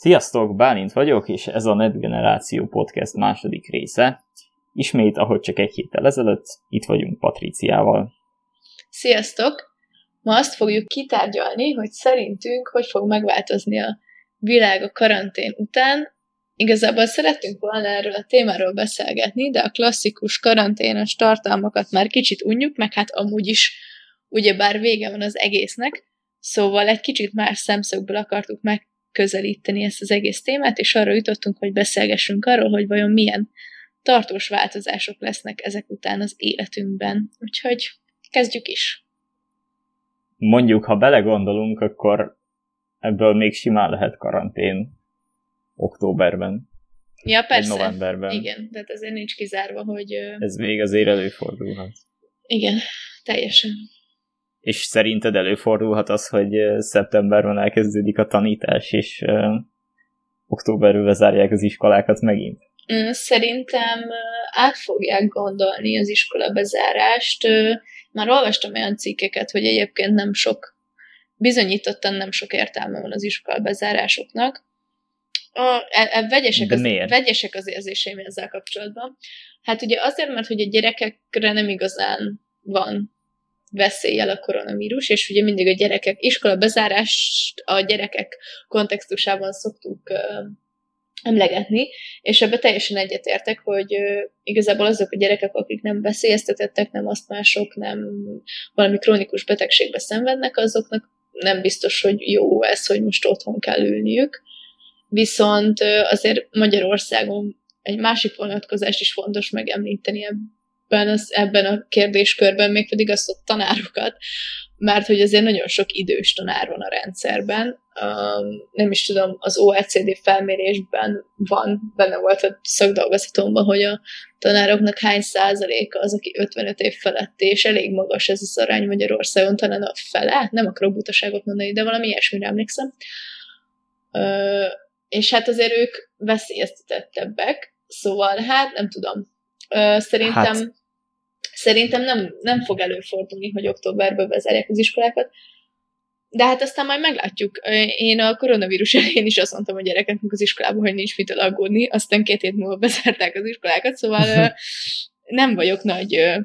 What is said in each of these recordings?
Sziasztok, Bálint vagyok, és ez a Net Generáció Podcast második része. Ismét, ahogy csak egy héttel ezelőtt, itt vagyunk Patriciával. Sziasztok! Ma azt fogjuk kitárgyalni, hogy szerintünk hogy fog megváltozni a világ a karantén után. Igazából szerettünk volna erről a témáról beszélgetni, de a klasszikus karanténos tartalmakat már kicsit unjuk, meg hát amúgy is ugyebár vége van az egésznek, szóval egy kicsit más szemszögből akartuk meg közelíteni ezt az egész témát, és arra jutottunk, hogy beszélgessünk arról, hogy vajon milyen tartós változások lesznek ezek után az életünkben. Úgyhogy kezdjük is. Mondjuk, ha belegondolunk, akkor ebből még simán lehet karantén októberben. Ja, persze. novemberben. Igen, tehát azért nincs kizárva, hogy... Ez még azért előfordulhat. Igen, teljesen. És szerinted előfordulhat az, hogy szeptemberben elkezdődik a tanítás, és októberben bezárják az iskolákat megint? Szerintem át fogják gondolni az iskola bezárást. Már olvastam olyan cikkeket, hogy egyébként nem sok, bizonyítottan nem sok értelme van az iskola bezárásoknak. A, e, e, vegyesek, az, vegyesek az érzéseim ezzel kapcsolatban. Hát ugye azért, mert hogy a gyerekekre nem igazán van veszélyel a koronavírus, és ugye mindig a gyerekek, iskola bezárást a gyerekek kontextusában szoktuk emlegetni, és ebbe teljesen egyetértek, hogy igazából azok a gyerekek, akik nem veszélyeztetettek, nem asztmások, nem valami krónikus betegségbe szenvednek, azoknak nem biztos, hogy jó ez, hogy most otthon kell ülniük. Viszont azért Magyarországon egy másik vonatkozást is fontos megemlíteni ebben, az, ebben a kérdéskörben, mégpedig azt a tanárokat, mert hogy azért nagyon sok idős tanár van a rendszerben. Um, nem is tudom, az OECD felmérésben van, benne volt a szakdolgozatomban, hogy a tanároknak hány százaléka az, aki 55 év feletti, és elég magas ez az arány Magyarországon, talán a fele, nem akarok butaságot mondani, de valami ilyesmire emlékszem. Uh, és hát azért ők veszélyeztetettebbek, szóval hát nem tudom. Uh, szerintem hát Szerintem nem, nem fog előfordulni, hogy októberben bezárják az iskolákat, de hát aztán majd meglátjuk. Én a koronavírus elején is azt mondtam a gyerekeknek az iskolában, hogy nincs mit aggódni, aztán két hét múlva bezárták az iskolákat, szóval nem vagyok nagy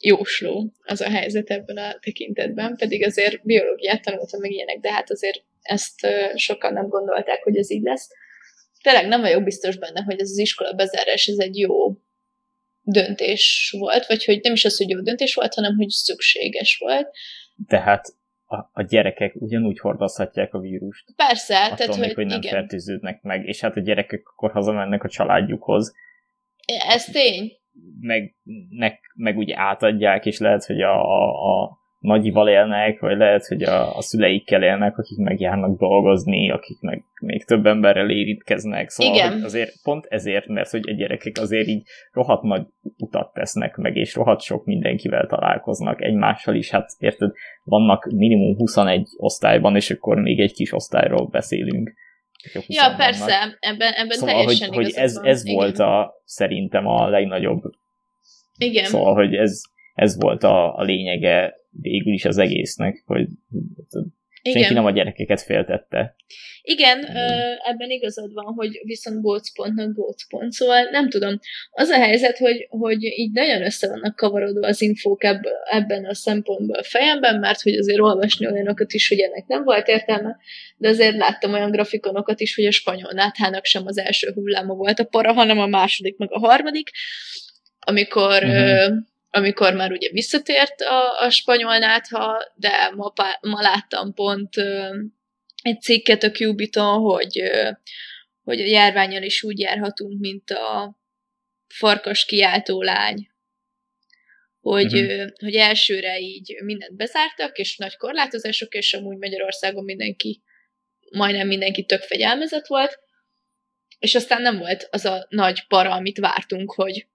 jósló az a helyzet ebben a tekintetben, pedig azért biológiát tanultam meg ilyenek, de hát azért ezt sokan nem gondolták, hogy ez így lesz. Tényleg nem vagyok biztos benne, hogy ez az iskola bezárás ez egy jó döntés volt, vagy hogy nem is az, hogy jó döntés volt, hanem hogy szükséges volt. Tehát a, a gyerekek ugyanúgy hordozhatják a vírust. Persze, tehát még, hogy, hogy nem igen. fertőződnek meg, és hát a gyerekek akkor hazamennek a családjukhoz. Ez tény. Meg, meg, meg úgy átadják, és lehet, hogy a, a, a nagyival élnek, vagy lehet, hogy a, a szüleikkel élnek, akik megjárnak dolgozni, akik meg még több emberrel érintkeznek. Szóval Igen. azért pont ezért, mert hogy a gyerekek azért így rohadt nagy utat tesznek meg, és rohadt sok mindenkivel találkoznak egymással is. Hát érted, vannak minimum 21 osztályban, és akkor még egy kis osztályról beszélünk. Ja, persze, vannak. ebben, ebben szóval, teljesen hogy, hogy ez, ez volt a, szerintem a legnagyobb. Igen. Szóval, hogy ez, ez volt a, a lényege végül is az egésznek, hogy igen. senki nem a gyerekeket féltette. Igen, ebben igazad van, hogy viszont gócpontnak gócpont. Szóval nem tudom. Az a helyzet, hogy, hogy így nagyon össze vannak kavarodva az infók ebben a szempontból a fejemben, mert hogy azért olvasni olyanokat is, hogy ennek nem volt értelme, de azért láttam olyan grafikonokat is, hogy a spanyol náthának sem az első hulláma volt a para, hanem a második, meg a harmadik, amikor uh-huh amikor már ugye visszatért a, a spanyol nátha, de ma, ma láttam pont egy cikket a Cubiton, hogy, hogy a járványon is úgy járhatunk, mint a farkas kiáltó lány. Hogy, uh-huh. hogy elsőre így mindent bezártak, és nagy korlátozások, és amúgy Magyarországon mindenki, majdnem mindenki tök fegyelmezett volt, és aztán nem volt az a nagy para, amit vártunk, hogy,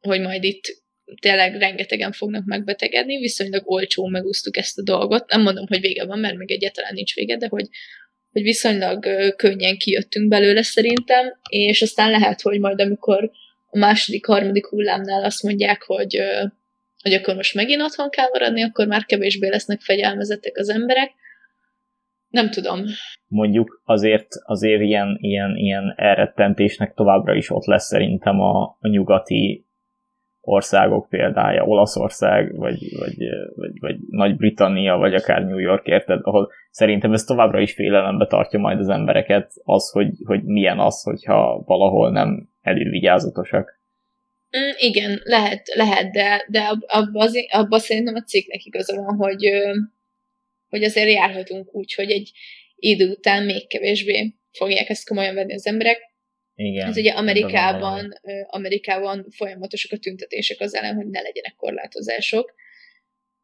hogy majd itt tényleg rengetegen fognak megbetegedni, viszonylag olcsó megúsztuk ezt a dolgot. Nem mondom, hogy vége van, mert még egyáltalán nincs vége, de hogy, hogy viszonylag könnyen kijöttünk belőle szerintem, és aztán lehet, hogy majd amikor a második, harmadik hullámnál azt mondják, hogy, hogy akkor most megint otthon kell maradni, akkor már kevésbé lesznek fegyelmezettek az emberek. nem tudom. Mondjuk azért, azért ilyen, ilyen, ilyen elrettentésnek továbbra is ott lesz szerintem a, a nyugati országok példája, Olaszország, vagy, vagy, vagy, vagy Nagy-Britannia, vagy akár New York, érted, ahol szerintem ez továbbra is félelembe tartja majd az embereket, az, hogy, hogy milyen az, hogyha valahol nem elővigyázatosak. Mm, igen, lehet, lehet, de, de abban abba szerintem a cikknek igaza van, hogy, hogy azért járhatunk úgy, hogy egy idő után még kevésbé fogják ezt komolyan venni az emberek, igen. Ez ugye Amerikában, Amerikában folyamatosak a tüntetések az ellen, hogy ne legyenek korlátozások.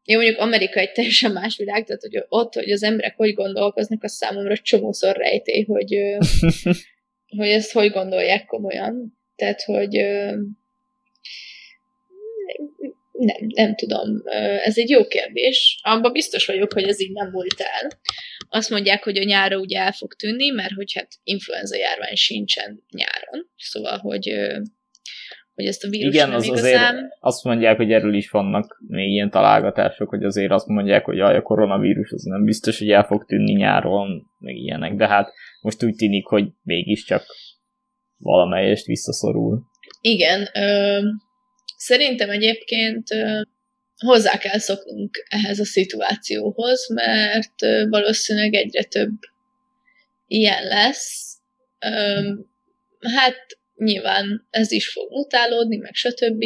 Jó, mondjuk Amerika egy teljesen más világ, tehát hogy ott, hogy az emberek hogy gondolkoznak, az számomra csomószor rejtély, hogy, hogy ezt hogy gondolják komolyan. Tehát, hogy nem, nem tudom. Ez egy jó kérdés. Abban biztos vagyok, hogy ez így nem múlt el. Azt mondják, hogy a nyára ugye el fog tűnni, mert hogy hát influenza járvány sincsen nyáron. Szóval, hogy, hogy ezt a vírus Igen, nem az igazán... azért azt mondják, hogy erről is vannak még ilyen találgatások, hogy azért azt mondják, hogy a koronavírus az nem biztos, hogy el fog tűnni nyáron, meg ilyenek, de hát most úgy tűnik, hogy mégiscsak valamelyest visszaszorul. Igen, ö, Szerintem egyébként hozzá kell szoknunk ehhez a szituációhoz, mert valószínűleg egyre több ilyen lesz. Hát nyilván ez is fog mutálódni, meg stb.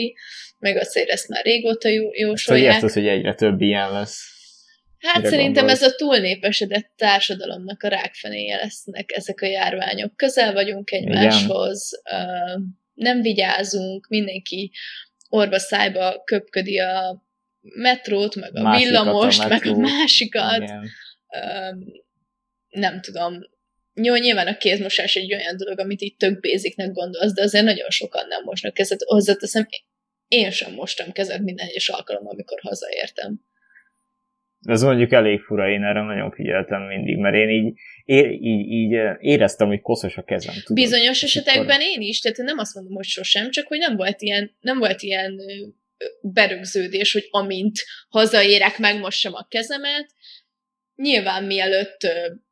Meg azt ezt már régóta jó, jósolják. Hogy hogy egyre több ilyen lesz. Hát Mire szerintem gondolsz? ez a túlnépesedett társadalomnak a rákfenéje lesznek ezek a járványok. Közel vagyunk egymáshoz, Igen. nem vigyázunk, mindenki orva szájba köpködi a metrót, meg a másikat villamost, a meg a másikat. Um, nem tudom. Jó, nyilván a kézmosás egy olyan dolog, amit így tök basicnek gondolsz, de azért nagyon sokan nem mosnak kezet. Hozzáteszem, én sem mostam kezet minden egyes alkalommal, amikor hazaértem. Ez mondjuk elég fura, én erre nagyon figyeltem mindig, mert én így, é, így, így éreztem, hogy koszos a kezem. Tudod? Bizonyos esetekben én is, tehát nem azt mondom, hogy sosem, csak hogy nem volt ilyen, nem volt ilyen berögződés, hogy amint hazaérek, megmossam a kezemet. Nyilván mielőtt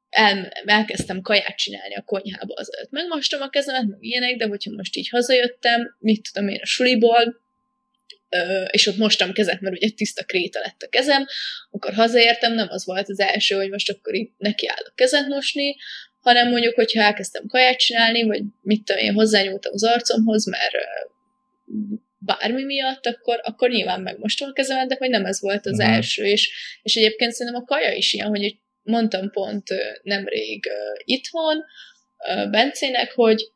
el, elkezdtem kaját csinálni a konyhába, azelőtt megmostam a kezemet, meg ilyenek, de hogyha most így hazajöttem, mit tudom én a suliból, és ott mostam kezet, mert ugye tiszta kréta lett a kezem, akkor hazaértem, nem az volt az első, hogy most akkor itt nekiállok kezet mosni, hanem mondjuk, hogyha elkezdtem kaját csinálni, vagy mit tudom én, hozzányúltam az arcomhoz, mert bármi miatt, akkor, akkor nyilván megmostam a kezemet, de hogy nem ez volt az uh-huh. első, és, és egyébként szerintem a kaja is ilyen, hogy mondtam pont nemrég itthon Bencének, hogy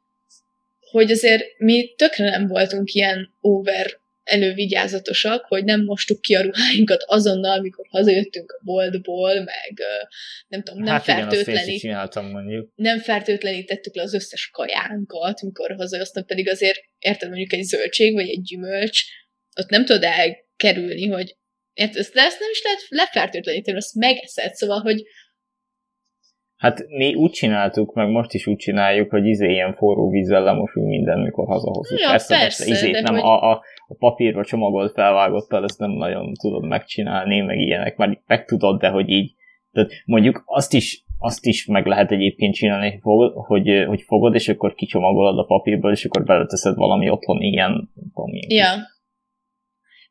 hogy azért mi tökre nem voltunk ilyen over elővigyázatosak, hogy nem mostuk ki a ruháinkat azonnal, amikor hazajöttünk a boltból, meg nem tudom, nem hát fertőtlenít, mondjuk. nem fertőtlenítettük le az összes kajánkat, mikor hazajöztem, pedig azért érted mondjuk egy zöldség, vagy egy gyümölcs, ott nem tudod elkerülni, hogy érted, ezt nem is lehet lefertőtleníteni, azt megeszed, szóval, hogy Hát mi úgy csináltuk, meg most is úgy csináljuk, hogy izé ilyen forró vízzel lemosunk minden, mikor hazahozzuk. Ja, persze, persze, izét, nem hogy... a, a, a papírba csomagolt felvágottal, ezt nem nagyon tudod megcsinálni, meg ilyenek, már meg tudod, de hogy így, tehát mondjuk azt is, azt is meg lehet egyébként csinálni, hogy, hogy fogod, és akkor kicsomagolod a papírból, és akkor beleteszed valami otthon ilyen, tudom, ilyen ja.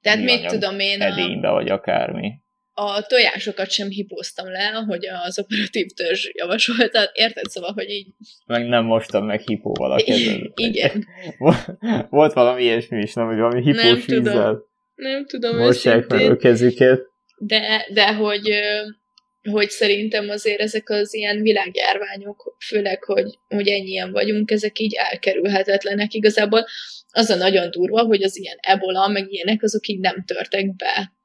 Tehát mit tudom én Edénybe, a... vagy akármi a tojásokat sem hipóztam le, hogy az operatív törzs javasolta, érted? Szóval, hogy így... Meg nem mostam meg hipóval a kezed. Igen. Volt valami ilyesmi is, nem, hogy valami hipós nem vízzel. Tudom. Nem tudom Mossák meg a kezüket. De, de hogy, hogy szerintem azért ezek az ilyen világjárványok, főleg, hogy, hogy ennyien vagyunk, ezek így elkerülhetetlenek. Igazából az a nagyon durva, hogy az ilyen ebola, meg ilyenek, azok így nem törtek be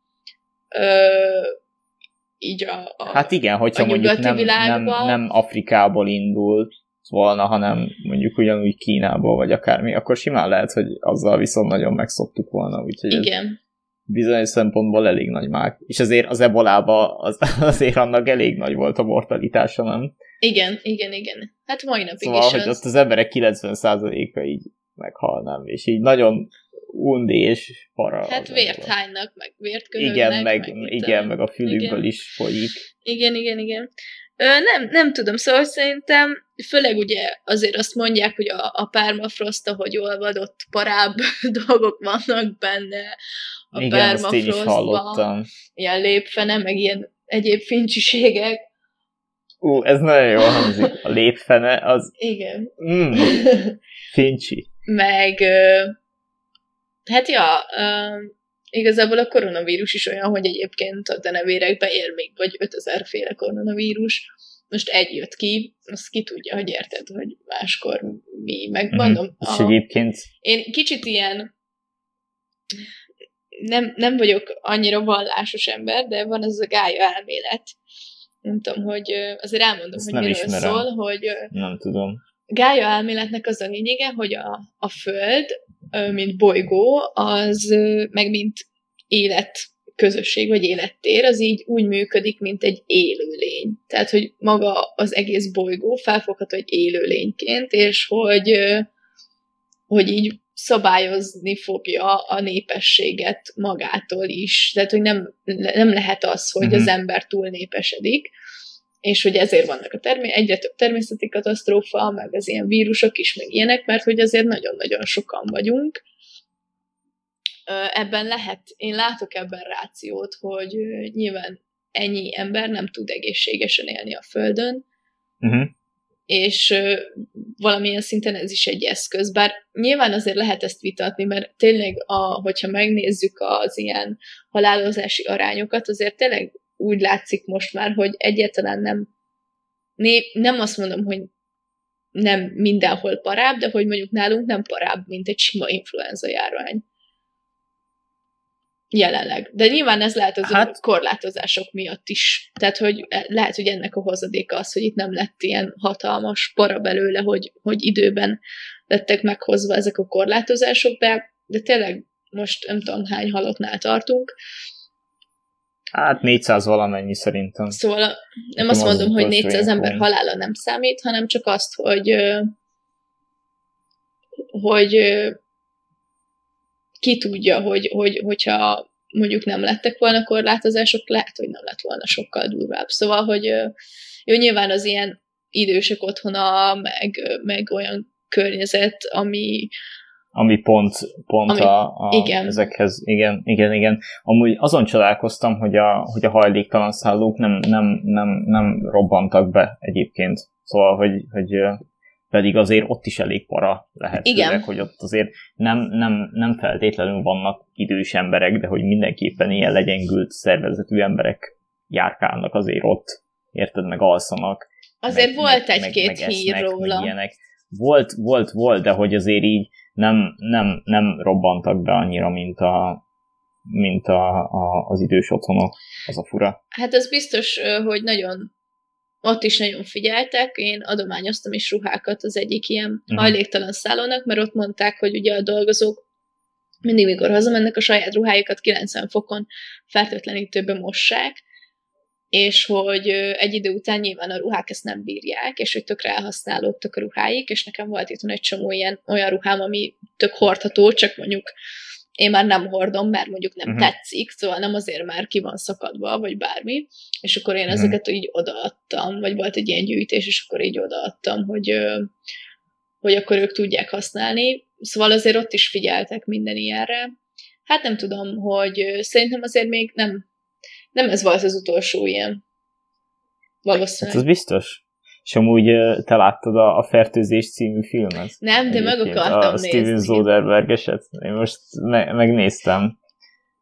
így a, a Hát igen, hogyha a mondjuk nem, nem, nem Afrikából indult volna, hanem mondjuk ugyanúgy Kínából, vagy akármi, akkor simán lehet, hogy azzal viszont nagyon megszoktuk volna. Úgyhogy igen. bizonyos szempontból elég nagy mák. És azért az ebolába az, azért annak elég nagy volt a mortalitása, nem? Igen, igen, igen. Hát mai napig szóval, is hogy az... ott az emberek 90%-a így meghalnám, és így nagyon undi és para. Hát vért hánynak, meg vért köhögnek. Igen, meg, meg igen, meg a fülükből igen. is folyik. Igen, igen, igen. Ö, nem, nem tudom, szóval szerintem főleg ugye azért azt mondják, hogy a, a permafrost, ahogy olvadott parább dolgok vannak benne, a Igen, hallottam. Ilyen lépfene, meg ilyen egyéb fincsiségek. Ú, ez nagyon jól hangzik. A lépfene az... Igen. Mm, fincsi. meg hát ja, igazából a koronavírus is olyan, hogy egyébként a denevérekbe él még vagy 5000 féle koronavírus. Most egy jött ki, azt ki tudja, hogy érted, hogy máskor mi. Meg mondom, a, egyébként... én kicsit ilyen nem, nem vagyok annyira vallásos ember, de van az a gája elmélet. Nem tudom, hogy azért elmondom, Ezt hogy miről ismerem. szól, hogy nem tudom. Gája elméletnek az a lényege, hogy a, a Föld, mint bolygó, az meg mint élet közösség, vagy élettér, az így úgy működik, mint egy élőlény. Tehát, hogy maga az egész bolygó felfogható egy élőlényként, és hogy, hogy így szabályozni fogja a népességet magától is. Tehát, hogy nem, nem lehet az, hogy uh-huh. az ember túl népesedik, és hogy ezért vannak a termé- egyre több természeti katasztrófa, meg az ilyen vírusok is, meg ilyenek, mert hogy azért nagyon-nagyon sokan vagyunk. Ebben lehet, én látok ebben rációt, hogy nyilván ennyi ember nem tud egészségesen élni a Földön, uh-huh és valamilyen szinten ez is egy eszköz, bár nyilván azért lehet ezt vitatni, mert tényleg, a, hogyha megnézzük az ilyen halálozási arányokat, azért tényleg úgy látszik most már, hogy egyáltalán nem né, nem azt mondom, hogy nem mindenhol parább, de hogy mondjuk nálunk nem parább, mint egy sima influenza járvány jelenleg. De nyilván ez lehet az hát, korlátozások miatt is. Tehát, hogy lehet, hogy ennek a hozadéka az, hogy itt nem lett ilyen hatalmas para belőle, hogy, hogy időben lettek meghozva ezek a korlátozások, de, de tényleg most nem tudom hány halottnál tartunk. Hát 400 valamennyi szerintem. Szóval nem Nekem azt mondom, az hogy 400 ember halála nem számít, hanem csak azt, hogy hogy ki tudja, hogy, hogy, hogyha mondjuk nem lettek volna korlátozások, lehet, hogy nem lett volna sokkal durvább. Szóval, hogy jó, nyilván az ilyen idősek otthona, meg, meg olyan környezet, ami, ami pont, pont ami, a, a igen. ezekhez, igen, igen, igen. Amúgy azon csodálkoztam, hogy a, hogy a hajléktalan szállók nem, nem, nem, nem robbantak be egyébként. Szóval, hogy, hogy pedig azért ott is elég para lehet. Igen. Hogy ott azért nem, nem, nem feltétlenül vannak idős emberek, de hogy mindenképpen ilyen legyengült szervezetű emberek járkálnak azért ott, érted, meg alszanak. Azért meg, volt egy-két hír róla. Ilyenek. Volt, volt, volt, de hogy azért így nem, nem, nem robbantak be annyira, mint a, mint a, a, az idős otthonok. Az a fura. Hát az biztos, hogy nagyon ott is nagyon figyeltek, én adományoztam is ruhákat az egyik ilyen uh-huh. hajléktalan szállónak, mert ott mondták, hogy ugye a dolgozók mindig, mikor hazamennek, a saját ruhájukat 90 fokon fertőtlenítőbe mossák, és hogy egy idő után nyilván a ruhák ezt nem bírják, és hogy tökre elhasználódtak a ruháik, és nekem volt itt egy csomó ilyen olyan ruhám, ami tök hordható, csak mondjuk én már nem hordom, mert mondjuk nem uh-huh. tetszik, szóval nem azért már ki van szakadva, vagy bármi, és akkor én uh-huh. ezeket így odaadtam, vagy volt egy ilyen gyűjtés, és akkor így odaadtam, hogy, hogy akkor ők tudják használni. Szóval azért ott is figyeltek minden ilyenre. Hát nem tudom, hogy szerintem azért még nem, nem ez volt az utolsó ilyen. Valószínűleg. Hát ez biztos. És amúgy te láttad a, a Fertőzés című filmet? Nem, de meg akartam a nézni. Steven Soderbergh-eset. Én most me- megnéztem.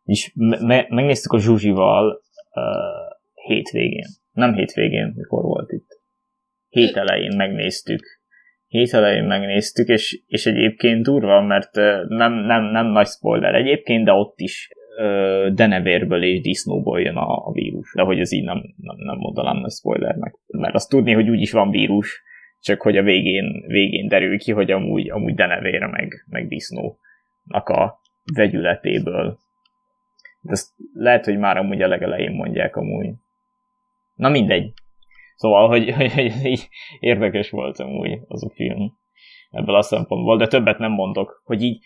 És me- megnéztük a Zsuzsival uh, hétvégén. Nem hétvégén, mikor volt itt. Hét elején megnéztük. Hét elején megnéztük, és, és egyébként durva, mert nem, nem, nem nagy spoiler egyébként, de ott is denevérből és disznóból jön a, a vírus. De hogy ez így nem, nem, nem mondanám nagy spoilernek. Mert azt tudni, hogy úgyis van vírus, csak hogy a végén, végén derül ki, hogy amúgy, amúgy denevére meg, meg disznónak a vegyületéből. De ezt lehet, hogy már amúgy a legelején mondják amúgy. Na mindegy. Szóval, hogy, hogy, hogy így érdekes volt amúgy az a film ebből a szempontból, de többet nem mondok, hogy így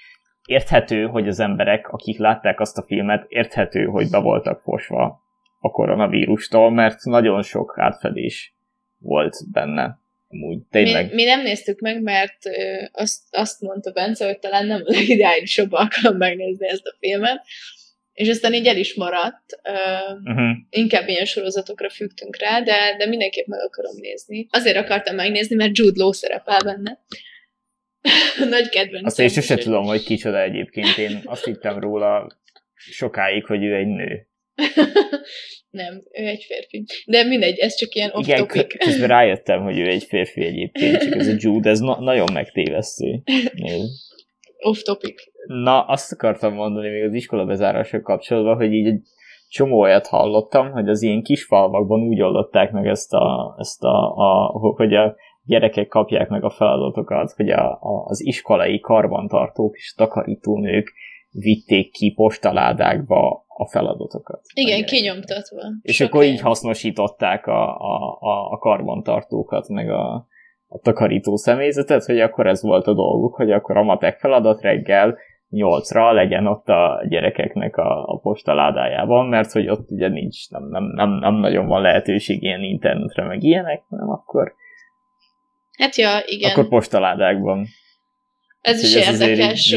érthető, hogy az emberek, akik látták azt a filmet, érthető, hogy be voltak fosva a koronavírustól, mert nagyon sok átfedés volt benne. Úgy, tényleg. Mi, mi nem néztük meg, mert ö, azt, azt mondta Bence, hogy talán nem a legideálisabb alkalom megnézni ezt a filmet, és aztán így el is maradt. Uh, uh-huh. Inkább ilyen sorozatokra fügtünk rá, de, de mindenképp meg akarom nézni. Azért akartam megnézni, mert Jude Law szerepel benne. Nagy kedvenc. Azt én sose tudom, hogy kicsoda egyébként. Én azt hittem róla sokáig, hogy ő egy nő. nem, ő egy férfi. De mindegy, ez csak ilyen off-topic. Igen, közben rájöttem, hogy ő egy férfi egyébként, csak ez a Jude, ez na- nagyon megtévesztő. Off-topic. Na, azt akartam mondani még az iskola bezárások kapcsolatban, hogy így egy csomó olyat hallottam, hogy az ilyen kis falvakban úgy oldották meg ezt a, ezt a, a hogy a gyerekek kapják meg a feladatokat, hogy a, a, az iskolai karbantartók és takarítónők vitték ki postaládákba a feladatokat. Igen, kinyomtatva. És akkor helyen. így hasznosították a, a, a, a karbantartókat, meg a, a takarító személyzetet, hogy akkor ez volt a dolguk, hogy akkor a matek feladat reggel nyolcra legyen ott a gyerekeknek a, a postaládájában, mert hogy ott ugye nincs, nem, nem, nem, nem nagyon van lehetőség ilyen internetre, meg ilyenek, hanem akkor Hát ja, igen. Akkor postaládákban. Ez is ez érdekes,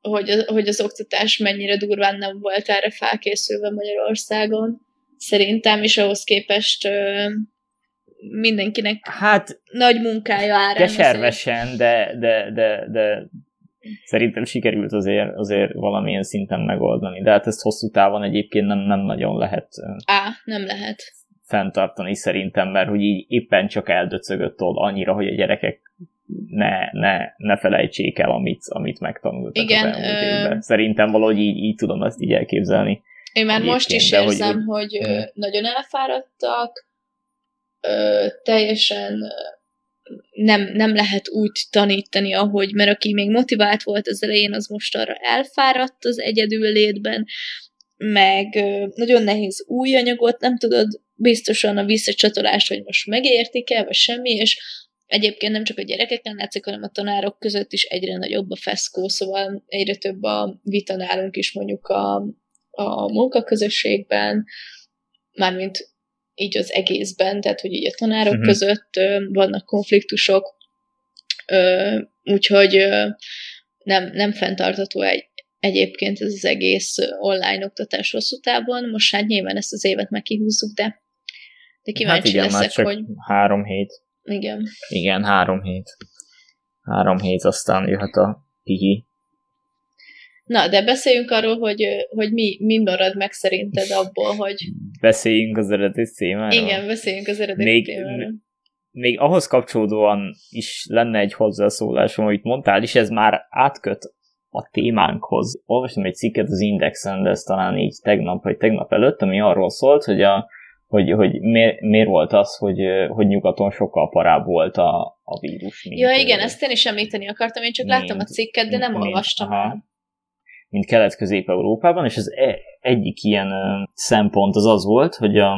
hogy, az, hogy az oktatás mennyire durván nem volt erre felkészülve Magyarországon. Szerintem is ahhoz képest mindenkinek hát, nagy munkája árán. Keservesen, de, de, de, de szerintem sikerült azért, azért valamilyen szinten megoldani. De hát ezt hosszú távon egyébként nem, nem nagyon lehet. Á, nem lehet fenntartani szerintem, mert hogy így éppen csak eldöcögött oda annyira, hogy a gyerekek ne, ne, ne felejtsék el, amit, amit megtanultak Igen, az elmúlt évben. Szerintem valahogy így, így tudom ezt így elképzelni. Én már most is érzem, hogy, hogy, hogy nagyon elfáradtak, ö, teljesen nem, nem úgy úgy tanítani, ahogy, mert aki még motivált volt az elején, az most arra elfáradt az egyedül létben, meg nagyon nehéz új anyagot, nem tudod biztosan a visszacsatolást, hogy most megértik-e, vagy semmi, és egyébként nem csak a gyerekeken látszik, hanem a tanárok között is egyre nagyobb a feszkó, szóval egyre több a vita nálunk is mondjuk a, a munkaközösségben, mármint így az egészben, tehát hogy így a tanárok uh-huh. között ö, vannak konfliktusok, ö, úgyhogy ö, nem, nem fenntartató egy, egyébként ez az egész online oktatás hosszú távon. Most hát nyilván ezt az évet meg kihúzzuk, de de kíváncsi hát igen, leszek, már csak hogy... három hét. Igen. Igen, három hét. Három hét, aztán jöhet a pihi. Na, de beszéljünk arról, hogy, hogy mi, mi marad meg szerinted abból, hogy... Beszéljünk az eredeti témáról. Igen, beszéljünk az eredeti még, témáról. Még ahhoz kapcsolódóan is lenne egy hozzászólásom, amit mondtál, és ez már átköt a témánkhoz. Olvastam egy cikket az Indexen, de ez talán így tegnap vagy tegnap előtt, ami arról szólt, hogy a hogy, hogy miért, miért volt az, hogy, hogy nyugaton sokkal parább volt a, a vírus. Mint, ja, igen, ezt én is említeni akartam, én csak mint, láttam a cikket, de nem mint, olvastam aha, el. Mint Kelet-Közép-Európában, és az e, egyik ilyen szempont az az volt, hogy a,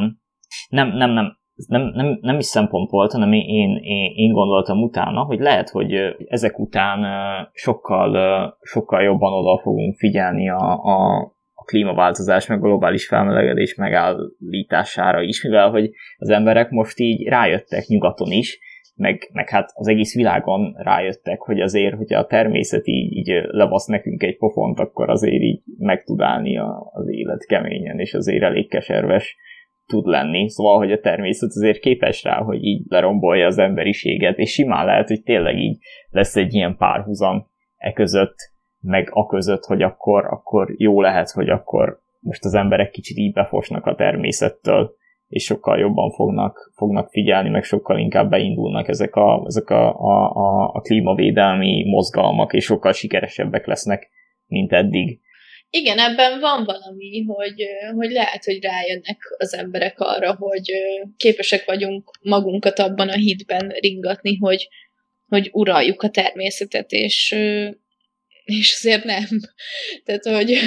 nem, nem, nem, nem, nem, nem is szempont volt, hanem én, én, én gondoltam utána, hogy lehet, hogy ezek után sokkal, sokkal jobban oda fogunk figyelni a, a, klímaváltozás, meg globális felmelegedés megállítására is, mivel hogy az emberek most így rájöttek nyugaton is, meg, meg hát az egész világon rájöttek, hogy azért, hogyha a természet így, így levasz nekünk egy pofont, akkor azért így meg tud állni a, az élet keményen, és azért elég keserves tud lenni. Szóval, hogy a természet azért képes rá, hogy így lerombolja az emberiséget, és simán lehet, hogy tényleg így lesz egy ilyen párhuzam e között, meg a között, hogy akkor, akkor jó lehet, hogy akkor most az emberek kicsit így befosnak a természettől, és sokkal jobban fognak, fognak figyelni, meg sokkal inkább beindulnak ezek a, ezek a, a, a, a klímavédelmi mozgalmak, és sokkal sikeresebbek lesznek, mint eddig. Igen, ebben van valami, hogy, hogy lehet, hogy rájönnek az emberek arra, hogy képesek vagyunk magunkat abban a hitben ringatni, hogy, hogy uraljuk a természetet, és és azért nem. Tehát, hogy,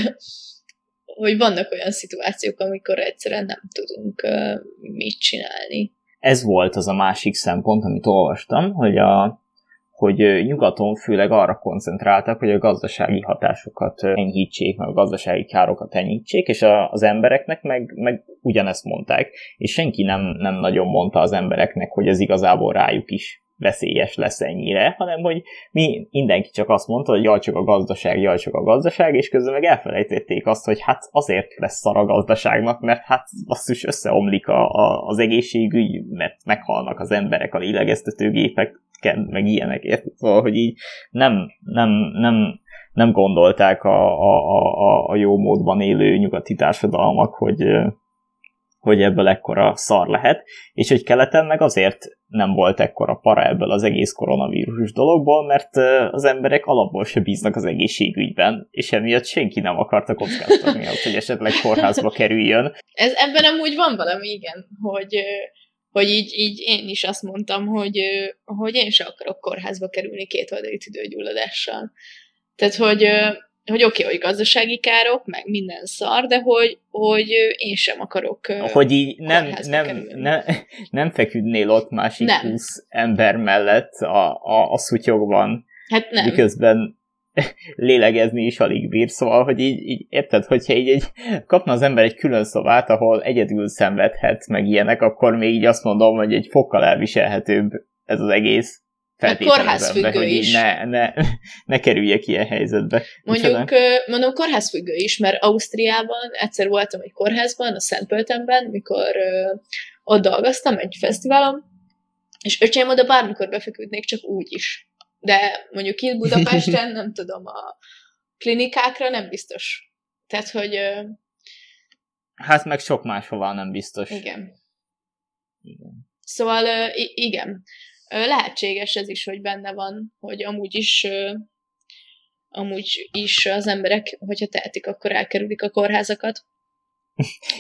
hogy vannak olyan szituációk, amikor egyszerűen nem tudunk mit csinálni. Ez volt az a másik szempont, amit olvastam, hogy, a, hogy nyugaton főleg arra koncentráltak, hogy a gazdasági hatásokat enyhítsék, meg a gazdasági károkat enyhítsék, és a, az embereknek meg, meg ugyanezt mondták, és senki nem, nem nagyon mondta az embereknek, hogy ez igazából rájuk is veszélyes lesz ennyire, hanem hogy mi mindenki csak azt mondta, hogy jaj csak a gazdaság, jaj csak a gazdaság, és közben meg elfelejtették azt, hogy hát azért lesz szar a gazdaságnak, mert hát basszus összeomlik a, a, az egészségügy, mert meghalnak az emberek a lélegeztetőgépek, meg ilyenek, Szóval, hogy így nem, nem, nem, nem gondolták a, a, a, a jó módban élő nyugati társadalmak, hogy, hogy ebből ekkora szar lehet, és hogy keleten meg azért nem volt ekkora para ebből az egész koronavírus dologból, mert az emberek alapból se bíznak az egészségügyben, és emiatt senki nem akarta kockáztatni azt, hogy esetleg kórházba kerüljön. Ez ebben amúgy van valami, igen, hogy, hogy így, így én is azt mondtam, hogy, hogy én sem akarok kórházba kerülni két oldali tüdőgyulladással. Tehát, hogy hogy oké, okay, hogy gazdasági károk, meg minden szar, de hogy, hogy én sem akarok Hogy így nem, nem, nem, nem feküdnél ott másik nem. 20 ember mellett a, a, a szutyogban, hát nem. miközben lélegezni is alig bír, szóval, hogy így, így érted, hogyha így egy, kapna az ember egy külön szobát, ahol egyedül szenvedhet, meg ilyenek, akkor még így azt mondom, hogy egy fokkal elviselhetőbb ez az egész kórházfüggő is. Ne, ne, ne kerüljek ilyen helyzetbe. Mondjuk, mondom, kórházfüggő is, mert Ausztriában egyszer voltam egy kórházban, a Szentpöltenben, mikor uh, ott dolgoztam egy fesztiválon, és öcsém oda bármikor befeküdnék, csak úgy is. De mondjuk itt Budapesten, nem tudom, a klinikákra nem biztos. Tehát, hogy... Hát meg sok máshova nem biztos. Igen. Igen. Szóval igen. Lehetséges ez is, hogy benne van, hogy amúgy is amúgy is az emberek, hogyha tehetik, akkor elkerülik a kórházakat.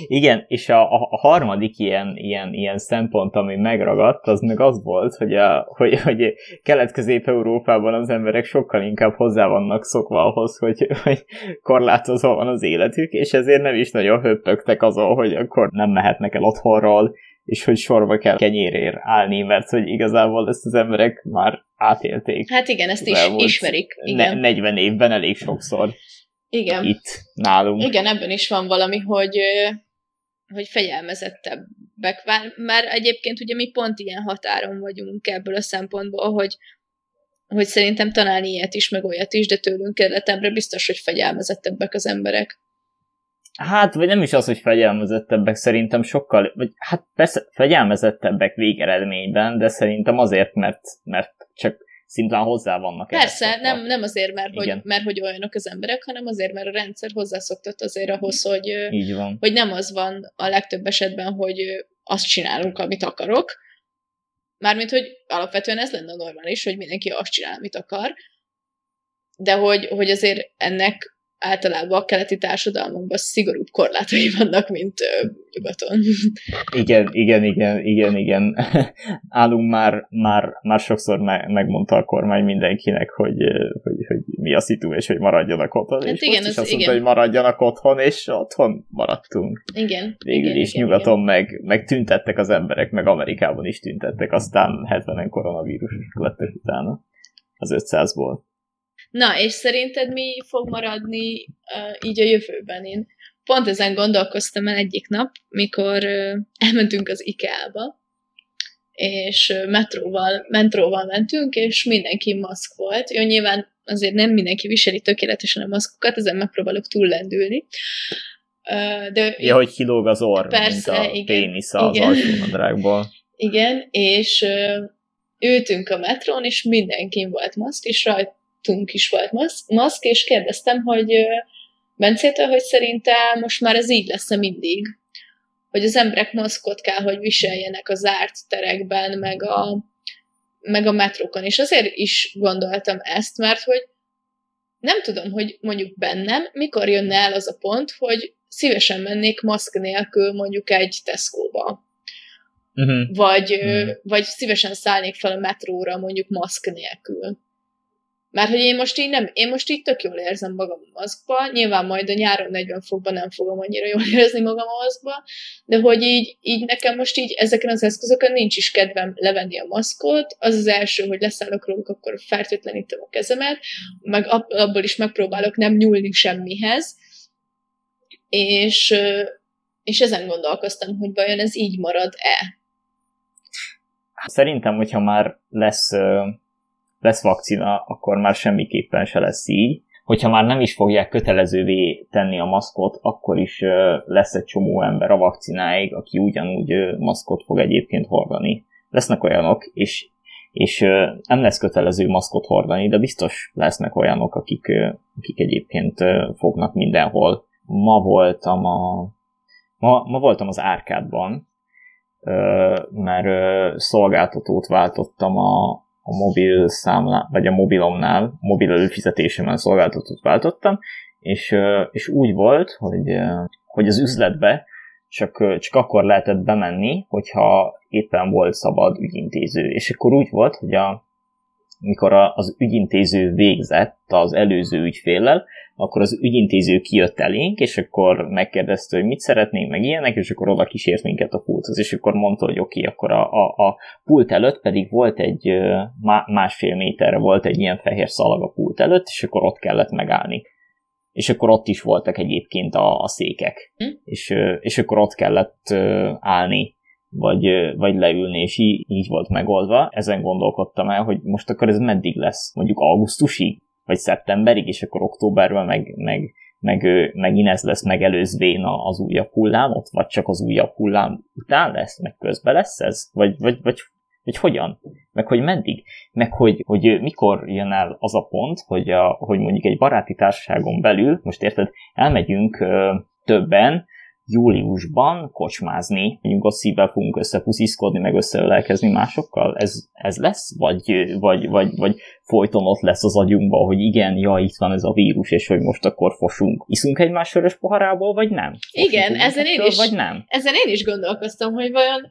Igen, és a, a, harmadik ilyen, ilyen, ilyen szempont, ami megragadt, az meg az volt, hogy, a, hogy, hogy kelet-közép-európában az emberek sokkal inkább hozzá vannak szokva ahhoz, hogy, hogy korlátozva van az életük, és ezért nem is nagyon höppögtek azon, hogy akkor nem mehetnek el otthonról, és hogy sorba kell kenyérér állni, mert hogy igazából ezt az emberek már átélték. Hát igen, ezt is ismerik. Igen. Ne, 40 évben elég sokszor. Igen. Itt, nálunk. Igen, ebben is van valami, hogy, hogy fegyelmezettebbek. Már egyébként ugye mi pont ilyen határon vagyunk ebből a szempontból, hogy, hogy szerintem találni ilyet is, meg olyat is, de tőlünk kerületemre biztos, hogy fegyelmezettebbek az emberek. Hát, vagy nem is az, hogy fegyelmezettebbek, szerintem sokkal, vagy hát persze fegyelmezettebbek végeredményben, de szerintem azért, mert, mert csak szimplán hozzá vannak. Persze, nem, nem azért, mert hogy, mert hogy olyanok az emberek, hanem azért, mert a rendszer hozzászoktat azért ahhoz, hogy, Így van. hogy nem az van a legtöbb esetben, hogy azt csinálunk, amit akarok, mármint, hogy alapvetően ez lenne normális, hogy mindenki azt csinál, amit akar, de hogy, hogy azért ennek általában a keleti társadalmakban szigorúbb korlátai vannak, mint uh, nyugaton. Igen, igen, igen, igen, igen. Állunk már, már, már sokszor me- megmondta a kormány mindenkinek, hogy, hogy, hogy mi a szitu, és hogy maradjanak otthon. Hát és igen, most is azt mondta, hogy maradjanak otthon, és otthon maradtunk. Igen. Végül igen, is igen, nyugaton igen. Meg, meg tüntettek az emberek, meg Amerikában is tüntettek, aztán 70-en koronavírus lettek utána az 500-ból. Na, és szerinted mi fog maradni uh, így a jövőben? Én pont ezen gondolkoztam el egyik nap, mikor uh, elmentünk az IKEA-ba, és metróval, metróval mentünk, és mindenki maszk volt. Jó, nyilván azért nem mindenki viseli tökéletesen a maszkokat, ezen megpróbálok túllendülni. De ja, hogy kilóg az orr, persze, mint a igen, pénisz az alsónadrágból. Igen, és ültünk a metrón, és mindenkin volt maszk, és rajt rajtunk is volt maszk, és kérdeztem, hogy Bencétől, hogy szerintem most már ez így lesz mindig, hogy az emberek maszkot kell, hogy viseljenek a zárt terekben, meg a, meg a metrókon. És azért is gondoltam ezt, mert hogy nem tudom, hogy mondjuk bennem mikor jönne el az a pont, hogy szívesen mennék maszk nélkül mondjuk egy Tesco-ba. Uh-huh. Vagy, uh-huh. vagy szívesen szállnék fel a metróra mondjuk maszk nélkül. Mert hogy én most így nem, én most így tök jól érzem magam a maszkba, nyilván majd a nyáron 40 fokban nem fogom annyira jól érezni magam a maszkba, de hogy így, így nekem most így ezeken az eszközökön nincs is kedvem levenni a maszkot, az az első, hogy leszállok róluk, akkor fertőtlenítem a kezemet, meg abból is megpróbálok nem nyúlni semmihez, és, és ezen gondolkoztam, hogy vajon ez így marad-e. Szerintem, hogyha már lesz lesz vakcina, akkor már semmiképpen se lesz így. Hogyha már nem is fogják kötelezővé tenni a maszkot, akkor is lesz egy csomó ember a vakcináig, aki ugyanúgy maszkot fog egyébként hordani. Lesznek olyanok, és, és nem lesz kötelező maszkot hordani, de biztos lesznek olyanok, akik, akik egyébként fognak mindenhol. Ma voltam a ma, ma voltam az árkádban, mert szolgáltatót váltottam a, a mobil számlá, vagy a mobilomnál, mobil előfizetésemen szolgáltatót váltottam, és, és úgy volt, hogy, hogy az üzletbe csak, csak akkor lehetett bemenni, hogyha éppen volt szabad ügyintéző. És akkor úgy volt, hogy a, mikor az ügyintéző végzett az előző ügyféllel, akkor az ügyintéző kijött elénk, és akkor megkérdezte, hogy mit szeretnénk, meg ilyenek, és akkor oda kísért minket a pulthoz, és akkor mondta, hogy oké, okay, akkor a, a, a pult előtt pedig volt egy másfél méterre volt egy ilyen fehér szalag a pult előtt, és akkor ott kellett megállni. És akkor ott is voltak egyébként a, a székek, hm? és, és akkor ott kellett állni vagy, vagy leülni, és így, így volt megoldva. Ezen gondolkodtam el, hogy most akkor ez meddig lesz? Mondjuk augusztusig? vagy szeptemberig, és akkor októberben meg, meg, meg, meg Inez lesz megelőzvén az újabb hullámot, vagy csak az újabb hullám után lesz, meg közben lesz ez? Vagy, vagy, vagy, vagy hogyan? Meg hogy meddig? Meg hogy, hogy mikor jön el az a pont, hogy, a, hogy mondjuk egy baráti társaságon belül, most érted, elmegyünk ö, többen, júliusban kocsmázni, mondjuk ott szívvel fogunk összepusziszkodni, meg összeölelkezni másokkal? Ez, ez lesz? Vagy, vagy, vagy, vagy folyton ott lesz az agyunkban, hogy igen, ja, itt van ez a vírus, és hogy most akkor fosunk. Iszunk egymás sörös poharából, vagy nem? Fosunk igen, ezen én, is, vagy nem? ezen én is gondolkoztam, hogy vajon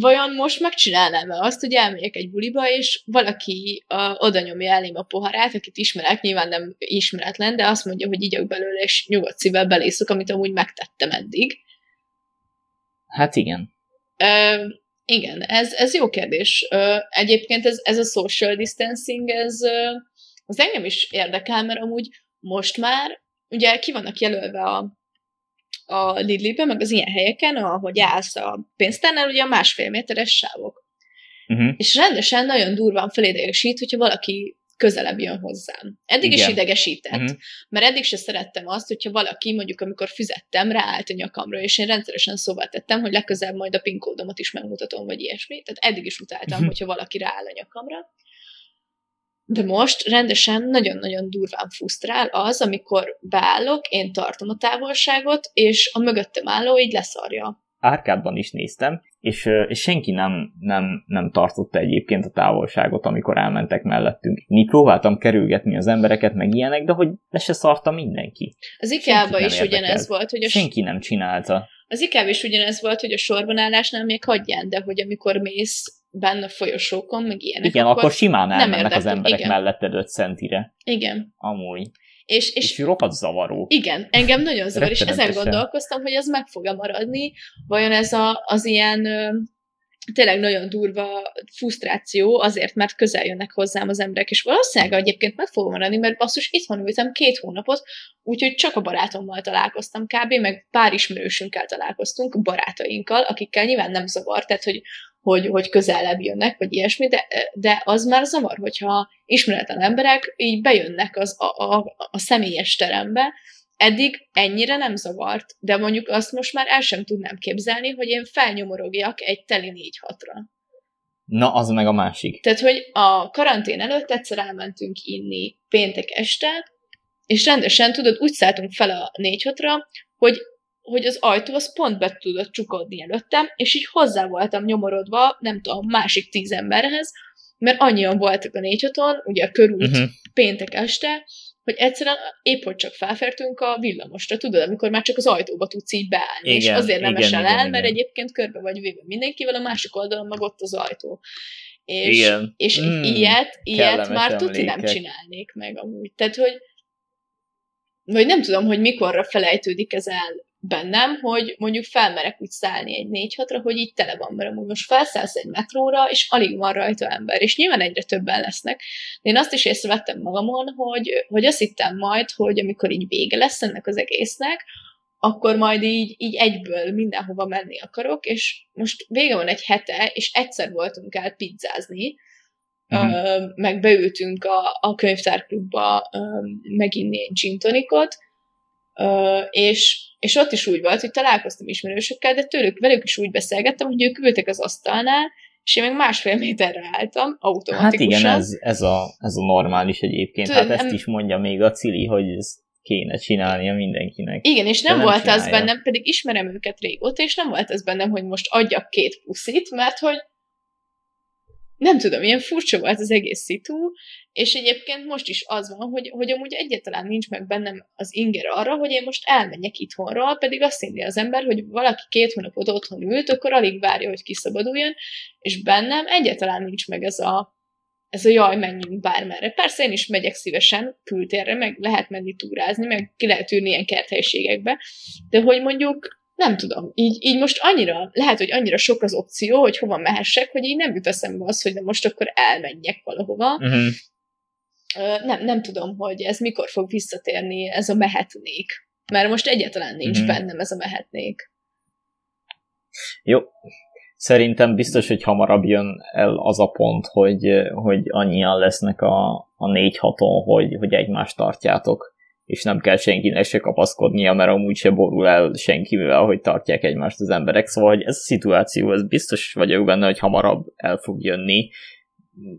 vajon most megcsinálnám-e azt, hogy elmegyek egy buliba, és valaki a, oda nyomja elém a poharát, akit ismerek, nyilván nem ismeretlen, de azt mondja, hogy igyak belőle, és nyugodt szívvel belészok, amit amúgy megtettem eddig. Hát igen. Ö, igen, ez, ez jó kérdés. Ö, egyébként ez, ez a social distancing, ez az engem is érdekel, mert amúgy most már, ugye ki vannak jelölve a a Lidl-be, meg az ilyen helyeken, ahogy állsz a pénztárnál, ugye a másfél méteres sávok. Uh-huh. És rendesen nagyon durván felédegesít, hogyha valaki közelebb jön hozzám. Eddig Igen. is idegesített, uh-huh. mert eddig se szerettem azt, hogyha valaki, mondjuk amikor fizettem, ráállt a nyakamra, és én rendszeresen szóvá tettem, hogy legközelebb majd a PIN kódomat is megmutatom, vagy ilyesmi. Tehát eddig is utáltam, uh-huh. hogyha valaki rááll a nyakamra. De most rendesen nagyon-nagyon durván fusztrál az, amikor beállok, én tartom a távolságot, és a mögöttem álló így leszarja. Árkádban is néztem, és, és senki nem, nem, nem tartotta egyébként a távolságot, amikor elmentek mellettünk. Mi próbáltam kerülgetni az embereket, meg ilyenek, de hogy le se szarta mindenki. Az ikea is ugyanez volt, hogy a... Senki nem csinálta. Az ikea is ugyanez volt, hogy a sorbanállásnál még hagyján, de hogy amikor mész benne folyosókon, meg ilyenek. Igen, akkor, akkor simán elmennek az emberek igen. melletted 5 centire. Igen. Amúgy. És, és, és rohadt zavaró. Igen, engem nagyon zavar, és ezen gondolkoztam, hogy ez meg fog-e maradni, vajon ez a, az ilyen tényleg nagyon durva frusztráció azért, mert közel jönnek hozzám az emberek, és valószínűleg egyébként meg fogom maradni, mert basszus, itthon ültem két hónapot, úgyhogy csak a barátommal találkoztam kb., meg pár ismerősünkkel találkoztunk, barátainkkal, akikkel nyilván nem zavar, tehát hogy hogy, hogy közelebb jönnek, vagy ilyesmi, de, de az már zavar, hogyha ismeretlen emberek így bejönnek az, a, a, a személyes terembe, eddig ennyire nem zavart, de mondjuk azt most már el sem tudnám képzelni, hogy én felnyomorogjak egy teli négy hatra. Na, az meg a másik. Tehát, hogy a karantén előtt egyszer elmentünk inni péntek este, és rendesen, tudod, úgy szálltunk fel a négy hatra, hogy hogy az ajtó az pont be tudott csukodni előttem, és így hozzá voltam nyomorodva, nem tudom, másik tíz emberhez, mert annyian voltak a négyhaton, ugye a körút uh-huh. péntek este, hogy egyszerűen épp hogy csak felfértünk a villamosra, tudod, amikor már csak az ajtóba tudsz így beállni, igen, és azért nem igen, esel igen, el, igen. mert egyébként körbe vagy véve mindenkivel, a másik oldalon meg ott az ajtó. És, Igen. és Mm, ilyet, ilyet már tuti nem csinálnék meg amúgy. Tehát, hogy vagy nem tudom, hogy mikorra felejtődik ez el bennem, hogy mondjuk felmerek úgy szállni egy 4 ra hogy így tele van, mert amúgy most felszállsz egy metróra, és alig van rajta ember, és nyilván egyre többen lesznek. De én azt is észrevettem magamon, hogy, hogy azt hittem majd, hogy amikor így vége lesz ennek az egésznek, akkor majd így, így egyből mindenhova menni akarok, és most vége van egy hete, és egyszer voltunk el pizzázni, ö, meg beültünk a, a könyvtárklubba meginni egy gin tonicot, és, és ott is úgy volt, hogy találkoztam ismerősökkel, de tőlük, velük is úgy beszélgettem, hogy ők ültek az asztalnál, és én meg másfél méterre álltam, Hát automatikusan. igen, ez, ez, a, ez a normális egyébként. Tudod, hát ezt nem- is mondja még a Cili, hogy ezt kéne csinálnia mindenkinek. Igen, és nem, nem volt az csinálja. bennem, pedig ismerem őket régóta, és nem volt az bennem, hogy most adjak két puszit, mert hogy nem tudom, ilyen furcsa volt az egész szitu, és egyébként most is az van, hogy, hogy amúgy egyáltalán nincs meg bennem az inger arra, hogy én most elmenjek itthonról, pedig azt hinni az ember, hogy valaki két hónapot otthon ült, akkor alig várja, hogy kiszabaduljon, és bennem egyáltalán nincs meg ez a, ez a jaj, menjünk bármerre. Persze én is megyek szívesen kültérre, meg lehet menni túrázni, meg ki lehet űrni ilyen kerthelyiségekbe, de hogy mondjuk nem tudom, így, így most annyira, lehet, hogy annyira sok az opció, hogy hova mehessek, hogy így nem jut eszembe az, hogy na most akkor elmenjek valahova. Uh-huh. Nem, nem tudom, hogy ez mikor fog visszatérni, ez a mehetnék. Mert most egyáltalán nincs Mhm. bennem ez a mehetnék. Jó. Szerintem biztos, hogy hamarabb jön el az a pont, hogy, hogy annyian lesznek a, a négy haton, hogy, hogy egymást tartjátok, és nem kell senkinek se kapaszkodnia, mert amúgy se borul el senkivel, hogy tartják egymást az emberek. Szóval, hogy ez a szituáció, ez biztos vagyok benne, hogy hamarabb el fog jönni,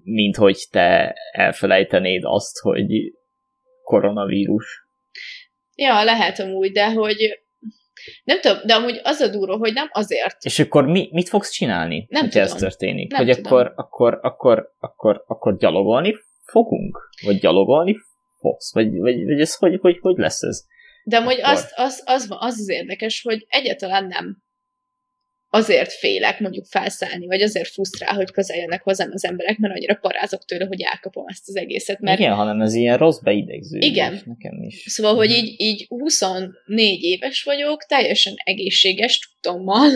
mint hogy te elfelejtenéd azt, hogy koronavírus. Ja, lehet amúgy, de hogy nem tudom, de amúgy az a durva, hogy nem azért. És akkor mi, mit fogsz csinálni, Nem hogyha ez tudom. történik? Nem hogy tudom. akkor, akkor, akkor, akkor, akkor gyalogolni fogunk? Vagy gyalogolni fogsz? Vagy, vagy, vagy ez hogy, hogy, hogy lesz ez? De amúgy az, az, van- az az érdekes, hogy egyáltalán nem azért félek mondjuk felszállni, vagy azért frusztrál, hogy közel jönnek hozzám az emberek, mert annyira parázok tőle, hogy elkapom ezt az egészet. Mert Igen, hanem ez ilyen rossz beidegző. Igen. Nekem is. Szóval, hogy Mhm. így, így 24 éves vagyok, teljesen egészséges tudtommal,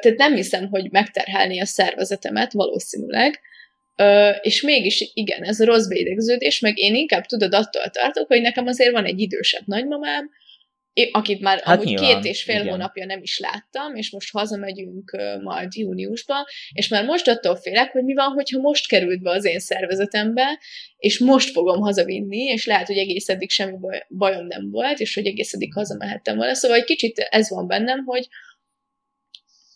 tehát nem hiszem, hogy megterhelni a szervezetemet valószínűleg, és mégis igen, ez a rossz beidegződés, meg én inkább tudod attól tartok, hogy nekem azért van egy idősebb nagymamám, akit már Hát amúgy nyilván, két és fél igen. hónapja nem is láttam, és most hazamegyünk majd júniusban, és már most attól félek, hogy mi van, hogyha most került be az én szervezetembe, és most fogom hazavinni, és lehet, hogy egész eddig semmi baj, bajom nem volt, és hogy egész eddig hazamehettem volna. Szóval egy kicsit ez van bennem, hogy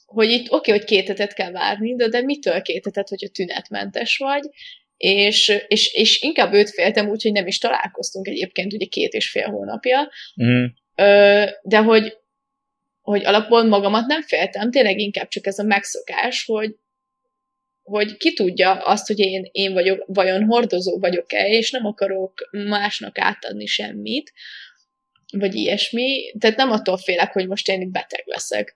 hogy itt oké, hogy két hetet kell várni, de, de mitől két hetet, hogyha tünetmentes vagy, és, és, és inkább őt féltem úgy, hogy nem is találkoztunk egyébként ugye két és fél hónapja, Mm. Ö, de hogy, hogy alapból magamat nem féltem, tényleg inkább csak ez a megszokás, hogy, hogy ki tudja azt, hogy én, én vagyok, vajon hordozó vagyok-e, és nem akarok másnak átadni semmit, vagy ilyesmi, tehát nem attól félek, hogy most én beteg leszek.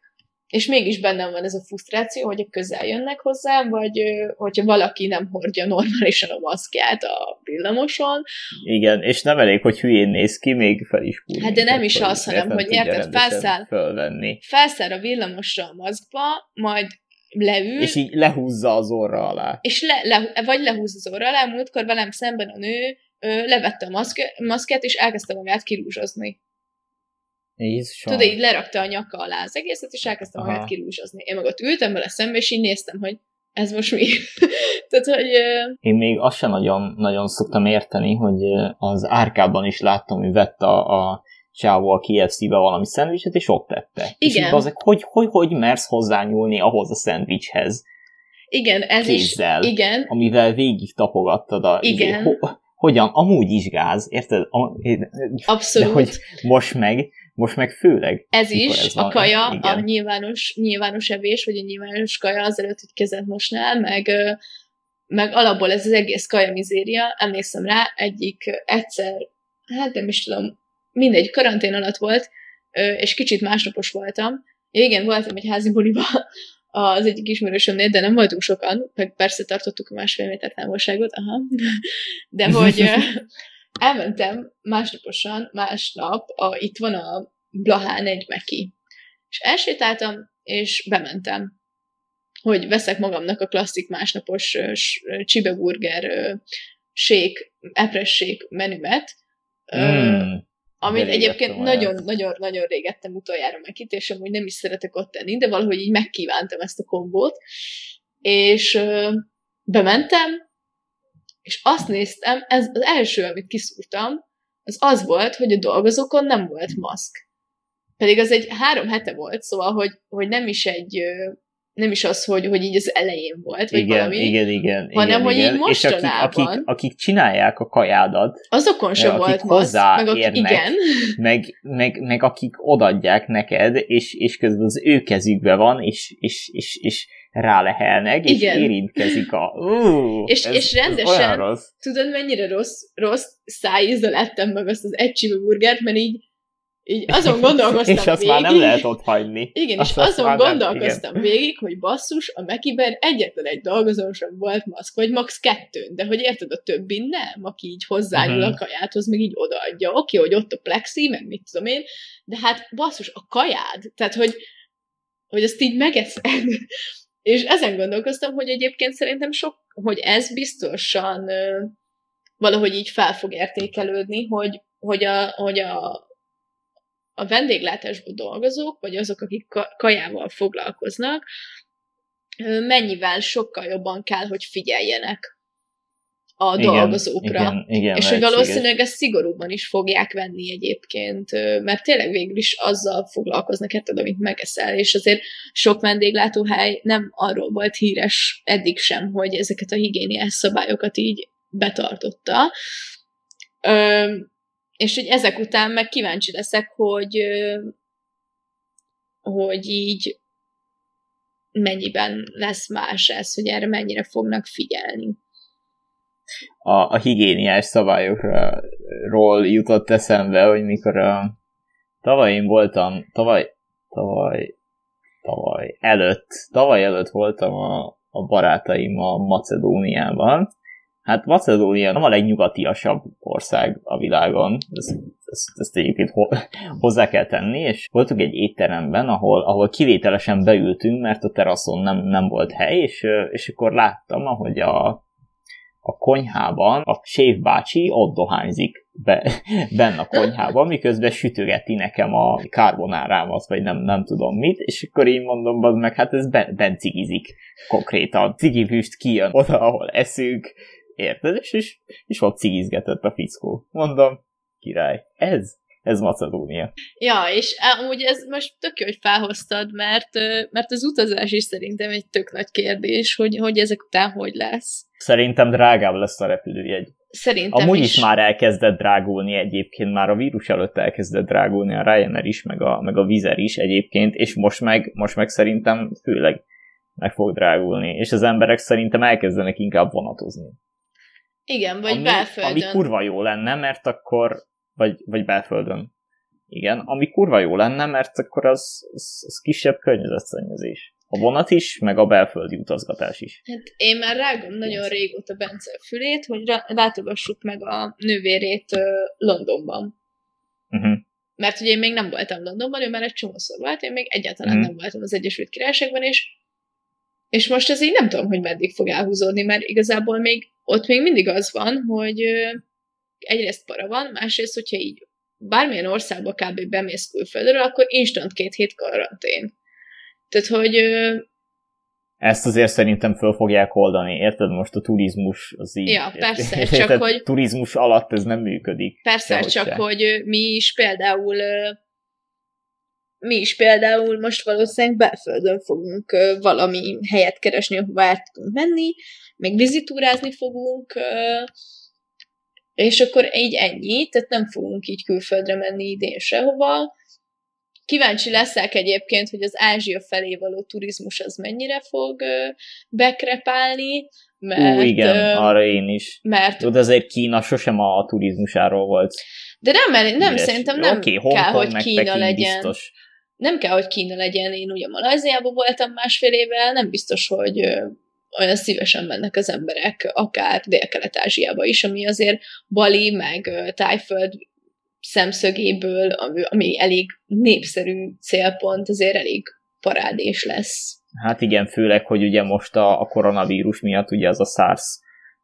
És mégis bennem van ez a frusztráció, hogy közel jönnek hozzám, vagy hogyha valaki nem hordja normálisan a maszkját a villamoson, Igen, és nem elég, hogy hülyén néz ki, még fel is kúrni. Hát de nem is az, hanem, nem hogy érted, felszáll. Fölvenni. felszáll a villamosra a maszkba, majd leül, És így lehúzza az orra alá. és le, le, vagy lehúz az orra alá, múltkor velem szemben a nő ö, levette a maszk, maszkját, és elkezdte magát kirúzsozni. Jézusom. Tudod, így lerakta a nyaka alá az egészet, és elkezdte Aha. magát kirúzsozni. Én meg ott ültem vele szembe, és így néztem, hogy ez most mi? Tehát, hogy Én még azt sem nagyon, nagyon szoktam érteni, hogy az árkában is láttam, hogy vett a, a csávó a KFC-be valami szendvicset, és ott tette. És Igen. így azok, hogy, hogy, hogy mersz hozzányúlni ahhoz a szendvicshez, igen, ez Kézzel. is, igen, amivel végig tapogattad a... Igen. Ho, hogyan? Amúgy is gáz, érted? A, de abszolút. hogy most meg, most meg főleg. Ez is, ez a van. kaja, Igen. a nyilvános, nyilvános evés, vagy a nyilvános kaja azelőtt, hogy kezet mosnál, meg, meg alapból ez az egész kaja mizéria, emlékszem rá, egyik egyszer, hát nem is tudom, mindegy, karantén alatt volt, és kicsit másnapos voltam. Igen, voltam egy házi buliba, az egyik ismerősömnél, de nem voltunk sokan, meg persze tartottuk a másfél méter távolságot, aha. De hogy elmentem másnaposan, másnap, a, itt van a Blahán egy meki. És elsétáltam, és bementem, hogy veszek magamnak a klasszik másnapos csibeburger shake, epres shake menümet, mm, amit egyébként nagyon-nagyon-nagyon régettem utoljára megít, és amúgy nem is szeretek ott tenni, de valahogy így megkívántam ezt a kombót, és ö, bementem, és azt néztem, ez az első, amit kiszúrtam, az az volt, hogy a dolgozókon nem volt maszk. Pedig az egy három hete volt, szóval, hogy, hogy nem is egy nem is az, hogy, hogy így az elején volt, vagy igen, valami, igen, igen, hanem, igen, hogy igen. így mostanában. És akik, akik, akik csinálják a kajádat, azokon sem volt masz, meg akik, igen. Meg, meg, meg akik odadják neked, és, és közben az ő kezükbe van, és, és, és, és rálehelnek, és igen. érintkezik a... Uh, és, ez, és rendesen, rossz. tudod mennyire rossz, rossz szájízzel ettem meg azt az egy burgert, mert így így azon gondolkoztam És azt végig, már nem lehet ott hagyni. Igen, azt és azt azon gondolkoztam nem, végig, hogy basszus, a Mekiben egyetlen egy dolgozón sem volt maszk, vagy max. kettő, de hogy érted, a többi nem, aki így hozzányúl uh-huh. a kajáthoz, meg így odaadja. Oké, hogy ott a plexi, meg mit tudom én, de hát basszus, a kajád, tehát hogy, hogy ezt így megeszed. És ezen gondolkoztam, hogy egyébként szerintem sok, hogy ez biztosan valahogy így fel fog értékelődni, hogy, hogy a, hogy a a vendéglátásban dolgozók, vagy azok, akik kajával foglalkoznak, mennyivel sokkal jobban kell, hogy figyeljenek a igen, dolgozókra. Igen, igen, és hogy valószínűleg ezt szigorúban is fogják venni egyébként, mert tényleg végül is azzal foglalkoznak, érted, amit megeszel, és azért sok vendéglátóhely nem arról volt híres eddig sem, hogy ezeket a higiéniás szabályokat így betartotta és hogy ezek után meg kíváncsi leszek, hogy hogy így mennyiben lesz más ez, hogy erre mennyire fognak figyelni. A, a higiéniás szabályokról jutott eszembe, hogy mikor a tavaly én voltam, tavaly, tavaly, tavaly előtt, tavaly előtt voltam a, a barátaim a Macedóniában, Hát Macedónia nem a legnyugatiasabb ország a világon, ezt, ezt, ezt egyébként hozzá kell tenni, és voltunk egy étteremben, ahol, ahol kivételesen beültünk, mert a teraszon nem, nem volt hely, és, és akkor láttam, ahogy a, a konyhában a séf bácsi ott dohányzik be, benne a konyhában, miközben sütögeti nekem a karbonárámat, vagy nem, nem tudom mit, és akkor én mondom, az meg hát ez ben, ben cigizik konkrétan. Cigihűst kijön oda, ahol eszünk, Érted? És, és, és ott cigizgetett a fickó. Mondom, király, ez, ez Macedónia. Ja, és amúgy ez most tök jó, hogy felhoztad, mert, mert az utazás is szerintem egy tök nagy kérdés, hogy, hogy ezek után hogy lesz. Szerintem drágább lesz a repülőjegy. Szerintem Amúgy is. is már elkezdett drágulni egyébként, már a vírus előtt elkezdett drágulni a Ryanair is, meg a, meg a Vizer is egyébként, és most meg, most meg szerintem főleg meg fog drágulni, és az emberek szerintem elkezdenek inkább vonatozni. Igen, vagy ami, belföldön. Ami kurva jó lenne, mert akkor, vagy, vagy belföldön. Igen, ami kurva jó lenne, mert akkor az, az, az kisebb környezetszennyezés. A vonat is, meg a belföldi utazgatás is. Hát én már rágom nagyon régóta Bence fülét, hogy látogassuk meg a nővérét uh, Londonban. Uh-huh. Mert ugye én még nem voltam Londonban, ő már egy csomószor volt, én még egyáltalán uh-huh. nem voltam az Egyesült Királyságban, és és most ez így nem tudom, hogy meddig fog elhúzódni, mert igazából még ott még mindig az van, hogy egyrészt para van, másrészt, hogyha így bármilyen országba kb. bemész külföldről, akkor instant két hét karantén. Tehát, hogy ezt azért szerintem föl fogják oldani, érted? Most a turizmus az így... Ja, persze, érted? csak hogy... Turizmus alatt ez nem működik. Persze, csak se. hogy mi is például mi is például most valószínűleg belföldön fogunk valami helyet keresni, ahova át tudunk menni, meg vizitúrázni fogunk, és akkor így ennyi, tehát nem fogunk így külföldre menni idén sehova. Kíváncsi leszek egyébként, hogy az Ázsia felé való turizmus az mennyire fog bekrepálni, mert... Ú, igen, arra én is. Mert... De azért Kína sosem a turizmusáról volt. De nem, nem, nem szerintem nem okay, kell, hogy Kína legyen. Biztos nem kell, hogy Kína legyen, én ugye Malajziában voltam másfél éve, nem biztos, hogy olyan szívesen mennek az emberek, akár Dél-Kelet-Ázsiába is, ami azért Bali, meg Tájföld szemszögéből, ami, elég népszerű célpont, azért elég parádés lesz. Hát igen, főleg, hogy ugye most a, a koronavírus miatt ugye az a SARS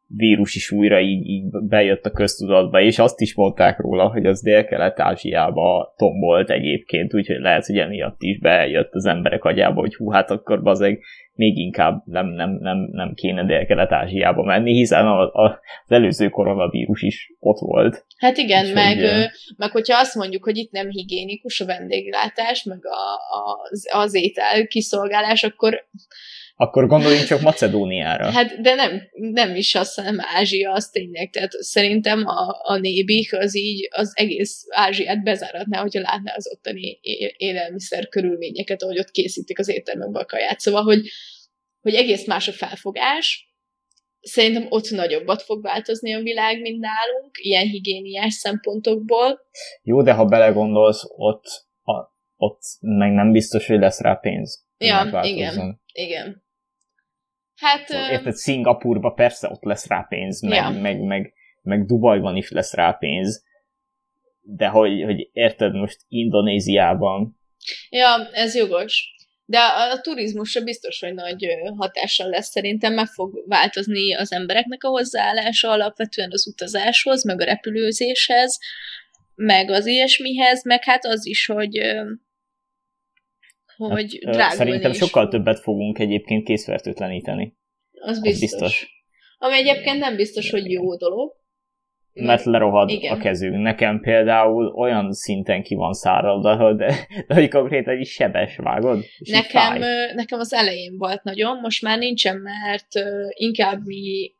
vírus is újra így, így bejött a köztudatba, és azt is mondták róla, hogy az Dél-Kelet-Ázsiába tombolt egyébként, úgyhogy lehet, hogy emiatt is bejött az emberek agyába, hogy hú, hát akkor bazeg még inkább nem, nem, nem, nem kéne Dél-Kelet-Ázsiába menni, hiszen a, a, az előző koronavírus is ott volt. Hát igen, Úgyhogy, meg, hogy, meg hogyha azt mondjuk, hogy itt nem higiénikus a vendéglátás, meg a, a, az, az étel kiszolgálás, akkor akkor gondoljunk csak Macedóniára. Hát, de nem, nem is azt, hanem Ázsia az tényleg. Tehát szerintem a, a nébik az így az egész Ázsiát bezáratná, hogyha látná az ottani élelmiszer körülményeket, ahogy ott készítik az éttermekbe a kaját. Szóval, hogy, hogy egész más a felfogás, szerintem ott nagyobbat fog változni a világ, mint nálunk, ilyen higiéniás szempontokból. Jó, de ha belegondolsz, ott, a, ott meg nem biztos, hogy lesz rá pénz. Ja, igen, igen. Hát... Szóval, érted, Szingapurba persze ott lesz rá pénz, meg, ja. meg, meg, meg Dubajban is lesz rá pénz, de hogy, hogy érted most Indonéziában. Ja, ez jogos. De a, a turizmusra biztos, hogy nagy hatással lesz szerintem, meg fog változni az embereknek a hozzáállása alapvetően az utazáshoz, meg a repülőzéshez, meg az ilyesmihez, meg hát az is, hogy hogy hát, drágulni Szerintem is sokkal fog. többet fogunk egyébként készfertőtleníteni. Az biztos. Az biztos. Ami egyébként nem biztos, hogy jó dolog. Mert lerohad Igen. a kezünk. Nekem például olyan szinten ki van száradva, de, de hogy konkrétan is sebes, vágod? Nekem, nekem az elején volt nagyon, most már nincsen, mert inkább mi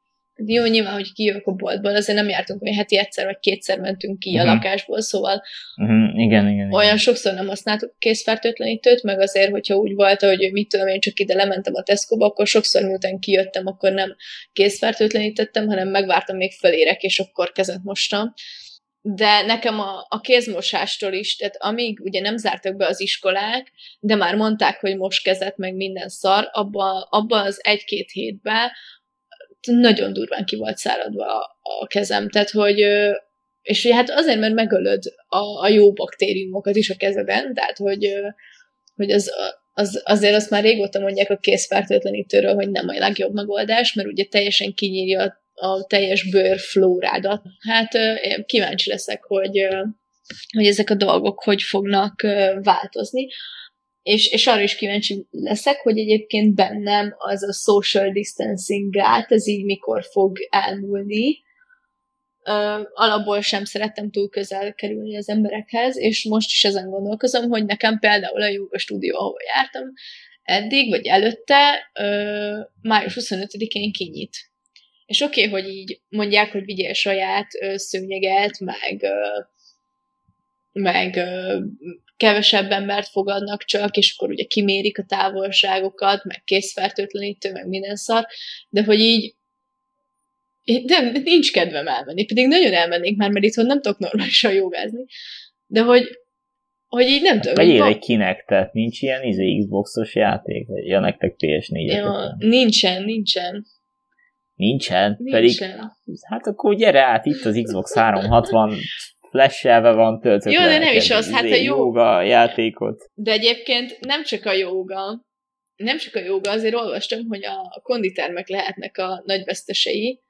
jó, nyilván, hogy kijövök a boltból, azért nem jártunk, hogy heti egyszer vagy kétszer mentünk ki uh-huh. a mhm. lakásból, szóval uh-huh. igen, igen, olyan igen. sokszor nem használtuk készfertőtlenítőt, meg azért, hogyha úgy volt, hogy mit tudom én, csak ide lementem a Tesco-ba, akkor sokszor miután kijöttem, akkor nem készfertőtlenítettem, hanem megvártam még felérek, és akkor kezet mostam. De nekem a, a kézmosástól is, tehát amíg ugye nem zártak be az iskolák, de már mondták, hogy most kezet, meg minden szar, abba, abba az egy-két hétben nagyon durván ki volt száradva a, a kezem, tehát hogy és ugye hát azért, mert megölöd a, a jó baktériumokat is a kezeden, tehát hogy, hogy az, az, azért azt már régóta mondják a készfertőtlenítőről, hogy nem a legjobb megoldás, mert ugye teljesen kinyírja a, teljes bőrflórádat. Hát én kíváncsi leszek, hogy, hogy ezek a dolgok hogy fognak változni és, és arra is kíváncsi leszek, hogy egyébként bennem az a social distancing gát, ez így mikor fog elmúlni. Uh, alapból sem szerettem túl közel kerülni az emberekhez, és most is ezen gondolkozom, hogy nekem például a joga stúdió, ahol jártam eddig, vagy előtte, uh, május 25-én kinyit. És oké, okay, hogy így mondják, hogy vigyél saját uh, szőnyeget, meg uh, meg kevesebb embert fogadnak csak, és akkor ugye kimérik a távolságokat, meg készfertőtlenítő, meg minden szar, de hogy így de nincs kedvem elmenni, pedig nagyon elmennék már, mert itthon nem tudok normálisan jogázni, de hogy, hogy így nem hát tudom. Vegyél egy kinek, tehát nincs ilyen izé Xboxos játék, ja, nektek PS4 ja, Nincsen, nincsen. Nincsen? Nincsen. Pedig, hát akkor gyere át, itt az Xbox 360 flash van töltött Jó, de nem is az, hát a izé, jóga játékot. De egyébként nem csak a jóga, nem csak a jóga, azért olvastam, hogy a konditermek lehetnek a nagy vesztesei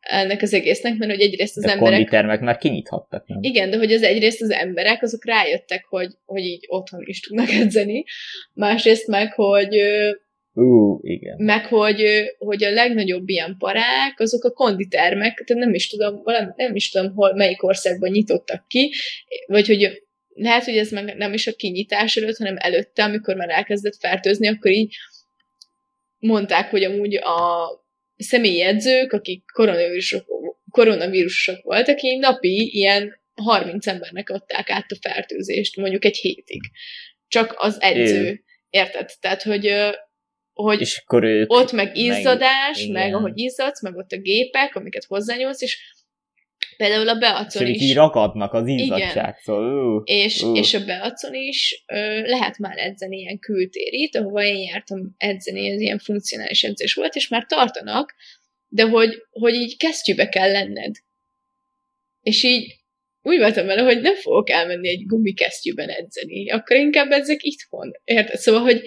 ennek az egésznek, mert hogy egyrészt az de emberek... konditermek már kinyithattak, nem? Igen, de hogy az egyrészt az emberek, azok rájöttek, hogy, hogy így otthon is tudnak edzeni, másrészt meg, hogy Uh, igen. Meg hogy, hogy a legnagyobb ilyen parák, azok a konditermek, tehát nem is tudom, valami, nem is tudom, hol, melyik országban nyitottak ki, vagy hogy lehet, hogy ez meg nem is a kinyitás előtt, hanem előtte, amikor már elkezdett fertőzni, akkor így mondták, hogy amúgy a személyi edzők, akik koronavírusok, koronavírusok voltak, így napi ilyen 30 embernek adták át a fertőzést, mondjuk egy hétig. Csak az edző. É. Érted? Tehát, hogy hogy és akkor ők ott meg izzadás, meg, meg ahogy izzadsz, meg ott a gépek, amiket hozzányúlsz, és Például a beacon is. így rakadnak az izzadságtól. És, uh. és a beacon is ö, lehet már edzeni ilyen kültérit, ahova én jártam edzeni, ez ilyen funkcionális edzés volt, és már tartanak, de hogy, hogy így kesztyűbe kell lenned. És így úgy voltam vele, hogy nem fogok elmenni egy gumikesztyűben edzeni, akkor inkább edzek itthon. Érted? Szóval, hogy,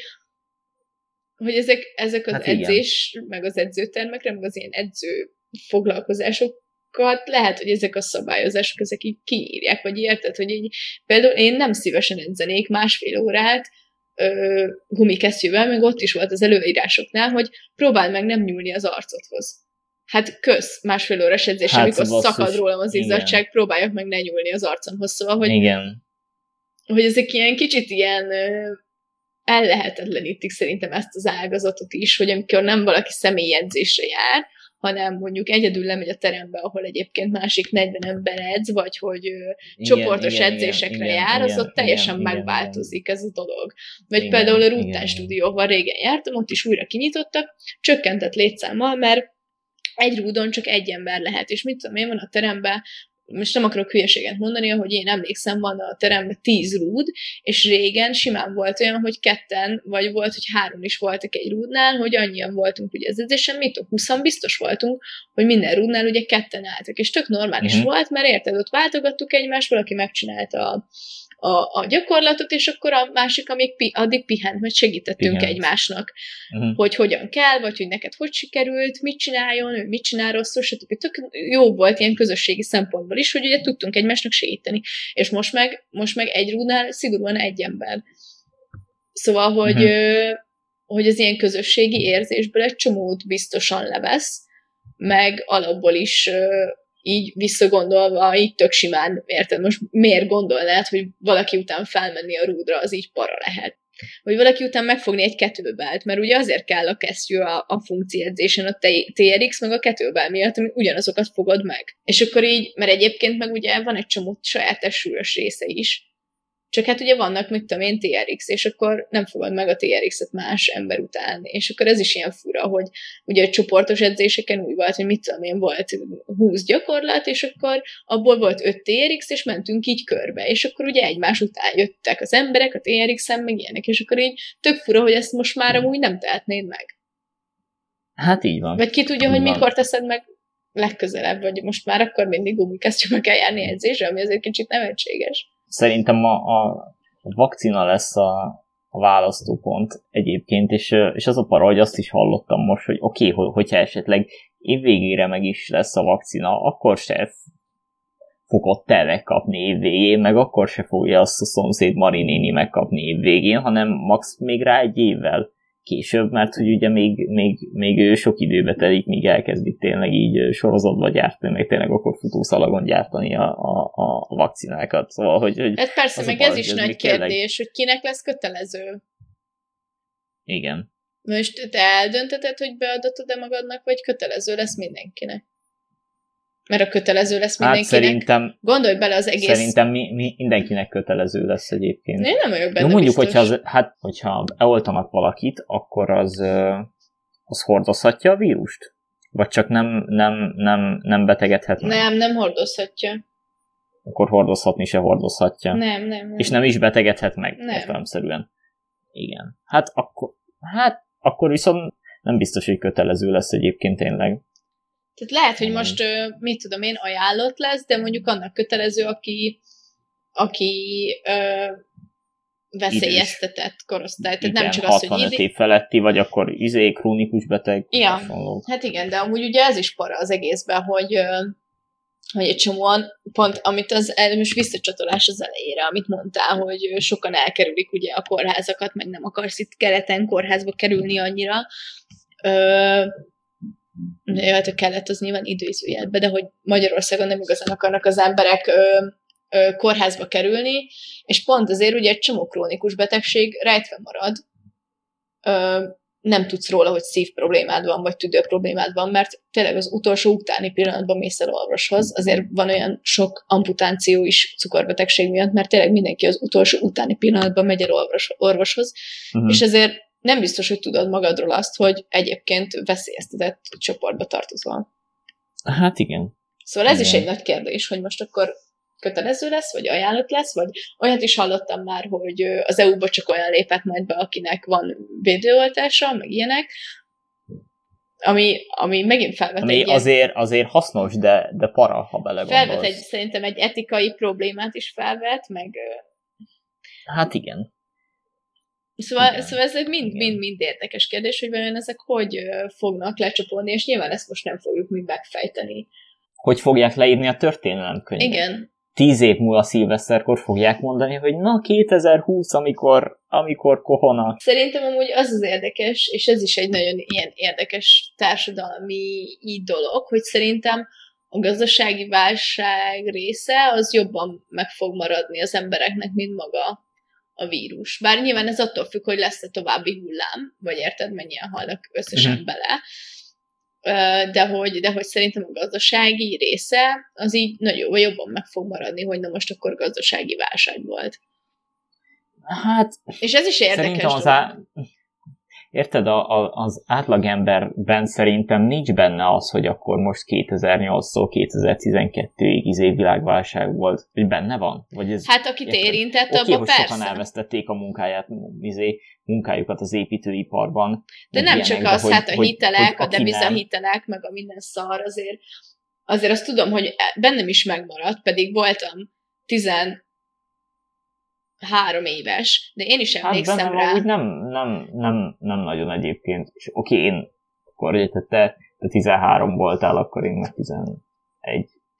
hogy ezek, ezek az hát edzés, igen. meg az edzőtermekre, meg az ilyen edző foglalkozásokat lehet, hogy ezek a szabályozások, ezek így kiírják, vagy érted, hogy így például én nem szívesen edzenék másfél órát ö, gumikesztyűvel, meg ott is volt az előírásoknál, hogy próbáld meg nem nyúlni az arcodhoz. Hát kösz, másfél órás edzés, hát, amikor basszus. szakad rólam az izzadság, igen. próbáljak meg ne nyúlni az arcomhoz. Szóval, hogy, igen. hogy ezek ilyen kicsit ilyen ellehetetlenítik szerintem ezt az ágazatot is, hogy amikor nem valaki személyedzésre jár, hanem mondjuk egyedül lemegy a terembe, ahol egyébként másik 40 ember edz, vagy hogy igen, csoportos igen, edzésekre igen, jár, igen, az ott teljesen igen, megváltozik igen. ez a dolog. Vagy igen, például a Rután stúdióval régen jártam, ott is újra kinyitottak, csökkentett létszámmal, mert egy rúdon csak egy ember lehet, és mit tudom én, van a teremben most nem akarok hülyeséget mondani, hogy én emlékszem, van a teremben tíz rúd, és régen simán volt olyan, hogy ketten, vagy volt, hogy három is voltak egy rúdnál, hogy annyian voltunk ugye az edzésen, mit tudom, huszan biztos voltunk, hogy minden rúdnál ugye ketten álltak, és tök normális uh-huh. volt, mert érted, ott váltogattuk egymást, valaki megcsinálta a a, a gyakorlatot, és akkor a másik, amíg pi, addig pihent, vagy segítettünk Pihent. egymásnak, uh-huh. hogy hogyan kell, vagy hogy neked hogy sikerült, mit csináljon, ő mit csinál rosszul, stb. Tök jó volt ilyen közösségi szempontból is, hogy ugye tudtunk egymásnak segíteni. És most meg, most meg egy rúnál szigorúan egy ember. Szóval, hogy, uh-huh. hogy az ilyen közösségi érzésből egy csomót biztosan levesz, meg alapból is így visszagondolva, így tök simán, érted, most miért gondolnád, hogy valaki után felmenni a rúdra, az így para lehet. Vagy valaki után megfogni egy kettlebellt, mert ugye azért kell a kesztyű a, a funkcióedzésen, a TRX, meg a kettlebell miatt, ami ugyanazokat fogod meg. És akkor így, mert egyébként meg ugye van egy csomó saját testsúlyos része is, csak hát ugye vannak, mit tudom én, TRX, és akkor nem fogad meg a TRX-et más ember után. És akkor ez is ilyen fura, hogy ugye a csoportos edzéseken úgy volt, hogy mit tudom én, volt 20 gyakorlat, és akkor abból volt 5 TRX, és mentünk így körbe. És akkor ugye egymás után jöttek az emberek a TRX-en, meg ilyenek, és akkor így tök fura, hogy ezt most már amúgy nem tehetnéd meg. Hát így van. Vagy ki tudja, így hogy van. mikor teszed meg legközelebb, vagy most már akkor mindig gumikesztyűbe kell járni edzésre, ami azért kicsit nevetséges szerintem a, a vakcina lesz a, a választópont egyébként, és, és az a para, hogy azt is hallottam most, hogy oké, okay, hogyha esetleg évvégére meg is lesz a vakcina, akkor se fogod te megkapni évvégén, meg akkor se fogja azt a szomszéd Marinéni megkapni évvégén, hanem max még rá egy évvel később, mert hogy ugye még, még, még sok időbe telik, míg elkezdik tényleg így sorozatba gyártani, meg tényleg akkor futószalagon gyártani a, a, a vakcinákat. Szóval, hogy, hogy hát persze, meg ez is nagy kérdés, tényleg... hogy kinek lesz kötelező. Igen. Most te eldönteted, hogy beadatod-e magadnak, vagy kötelező lesz mindenkinek? Mert a kötelező lesz hát mindenkinek. Hát szerintem, Gondolj bele az egész... Szerintem mi, mi, mindenkinek kötelező lesz egyébként. Én nem vagyok benne Jó, mondjuk, biztos. hogyha, az, hát, hogyha eloltanak valakit, akkor az, az hordozhatja a vírust? Vagy csak nem, nem, nem, nem betegedhet meg? Nem, nem hordozhatja. Akkor hordozhatni se hordozhatja. Nem, nem, nem. És nem is betegedhet meg, nem. értelemszerűen. Igen. Hát akkor, hát akkor viszont nem biztos, hogy kötelező lesz egyébként tényleg. Tehát lehet, hogy most, mit tudom én, ajánlott lesz, de mondjuk annak kötelező, aki, aki ö, veszélyeztetett korosztály. Tehát igen, nem csak az, hogy idő... év feletti, vagy akkor izé, krónikus beteg. Ja, hasonló. hát igen, de amúgy ugye ez is para az egészben, hogy hogy egy csomóan, pont amit az, most visszacsatolás az elejére, amit mondtál, hogy sokan elkerülik ugye a kórházakat, meg nem akarsz itt keleten kórházba kerülni annyira. Ö, jöhet a kellett, az nyilván időzőjelbe, de hogy Magyarországon nem igazán akarnak az emberek ö, ö, kórházba kerülni, és pont azért ugye egy csomó krónikus betegség rejtve marad, ö, nem tudsz róla, hogy szív problémád van, vagy tüdő problémád van, mert tényleg az utolsó utáni pillanatban mész el orvoshoz, azért van olyan sok amputáció is cukorbetegség miatt, mert tényleg mindenki az utolsó utáni pillanatban megy el orvos, orvoshoz, uh-huh. és ezért nem biztos, hogy tudod magadról azt, hogy egyébként veszélyeztetett csoportba tartozol. Hát igen. Szóval ez Igen. is egy nagy kérdés, hogy most akkor kötelező lesz, vagy ajánlott lesz, vagy olyat is hallottam már, hogy az EU-ba csak olyan lépett majd be, akinek van védőoltása, meg ilyenek, ami, ami megint felvet ami egy azért, ilyen, azért hasznos, de, de para, ha belegondolsz. Felvet egy, szerintem egy etikai problémát is felvet, meg... Hát igen. Szóval, igen. szóval ezek mind, mind, mind érdekes kérdés, hogy vajon ezek hogy fognak lecsapolni, és nyilván ezt most nem fogjuk mi megfejteni. Hogy fogják leírni a történelemkönyvet. Igen tíz év múlva szilveszterkor fogják mondani, hogy na 2020, amikor, amikor kohona. Szerintem amúgy az az érdekes, és ez is egy nagyon ilyen érdekes társadalmi dolog, hogy szerintem a gazdasági válság része az jobban meg fog maradni az embereknek, mint maga a vírus. Bár nyilván ez attól függ, hogy lesz-e további hullám, vagy érted, mennyien halnak összesen uh-huh. bele, de hogy, de hogy szerintem a gazdasági része az így nagyon, jobban meg fog maradni, hogy na most akkor gazdasági válság volt. Hát... És ez is érdekes. Az á... Érted, a, a, az átlagemberben szerintem nincs benne az, hogy akkor most 2008-tól 2012-ig izé világválság volt, hogy benne van? Vagy ez, hát akit érted? érintett, okay, abban persze. sokan elvesztették a munkáját, izé, munkájukat az építőiparban. De nem ilyenek, csak az, hogy, hát a hitelek, hogy, hogy a devizahitelek, meg a minden szar, azért, azért azt tudom, hogy bennem is megmaradt, pedig voltam tizen három éves, de én is hát emlékszem hát rá. Nem, nem, nem, nem nagyon egyébként. És oké, én akkor te, te 13 voltál, akkor én meg 11.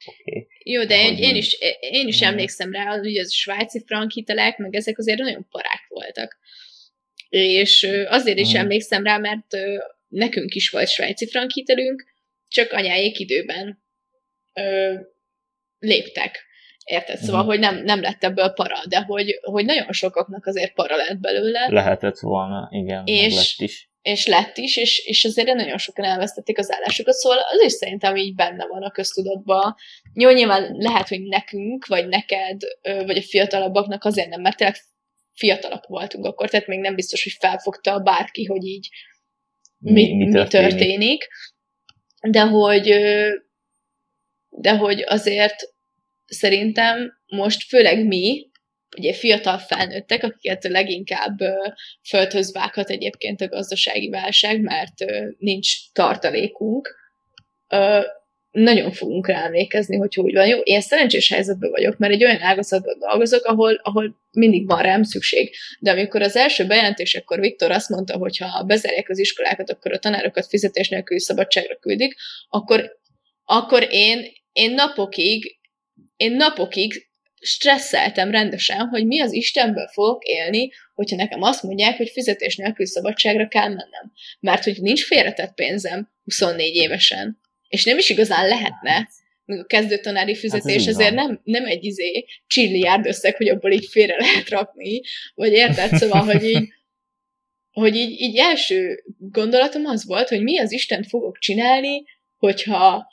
Okay. Jó, de én, én, is, én is emlékszem rá, hogy az svájci frank hitelek, meg ezek azért nagyon parák voltak. És azért is hmm. emlékszem rá, mert nekünk is volt svájci frank hitelünk, csak anyáék időben ö, léptek. Érted? Szóval, uh-huh. hogy nem, nem lett ebből para, de hogy, hogy nagyon sokaknak azért para lett belőle. Lehetett volna, igen, és, lett is. És lett is, és, és azért nagyon sokan elvesztették az állásukat, szóval az is szerintem így benne van a köztudatban. Jó, nyilván lehet, hogy nekünk, vagy neked, vagy a fiatalabbaknak azért nem, mert tényleg fiatalak voltunk akkor, tehát még nem biztos, hogy felfogta bárki, hogy így mi, mi, mi, történik. történik. De hogy, de hogy azért szerintem most főleg mi, ugye fiatal felnőttek, akiket leginkább földhöz vághat egyébként a gazdasági válság, mert nincs tartalékunk, nagyon fogunk rá emlékezni, hogy hogy van. Jó, én szerencsés helyzetben vagyok, mert egy olyan ágazatban dolgozok, ahol, ahol mindig van rám szükség. De amikor az első bejelentésekor Viktor azt mondta, hogy ha bezárják az iskolákat, akkor a tanárokat fizetés nélküli szabadságra küldik, akkor, akkor én, én napokig én napokig stresszeltem rendesen, hogy mi az Istenből fogok élni, hogyha nekem azt mondják, hogy fizetés nélkül szabadságra kell mennem. Mert hogy nincs félretett pénzem 24 évesen, és nem is igazán lehetne, a kezdőtanári fizetés hát azért nem, nem egy izé csilliárd összeg, hogy abból így félre lehet rakni, vagy érted? Szóval, hogy így, hogy így, így első gondolatom az volt, hogy mi az Isten fogok csinálni, hogyha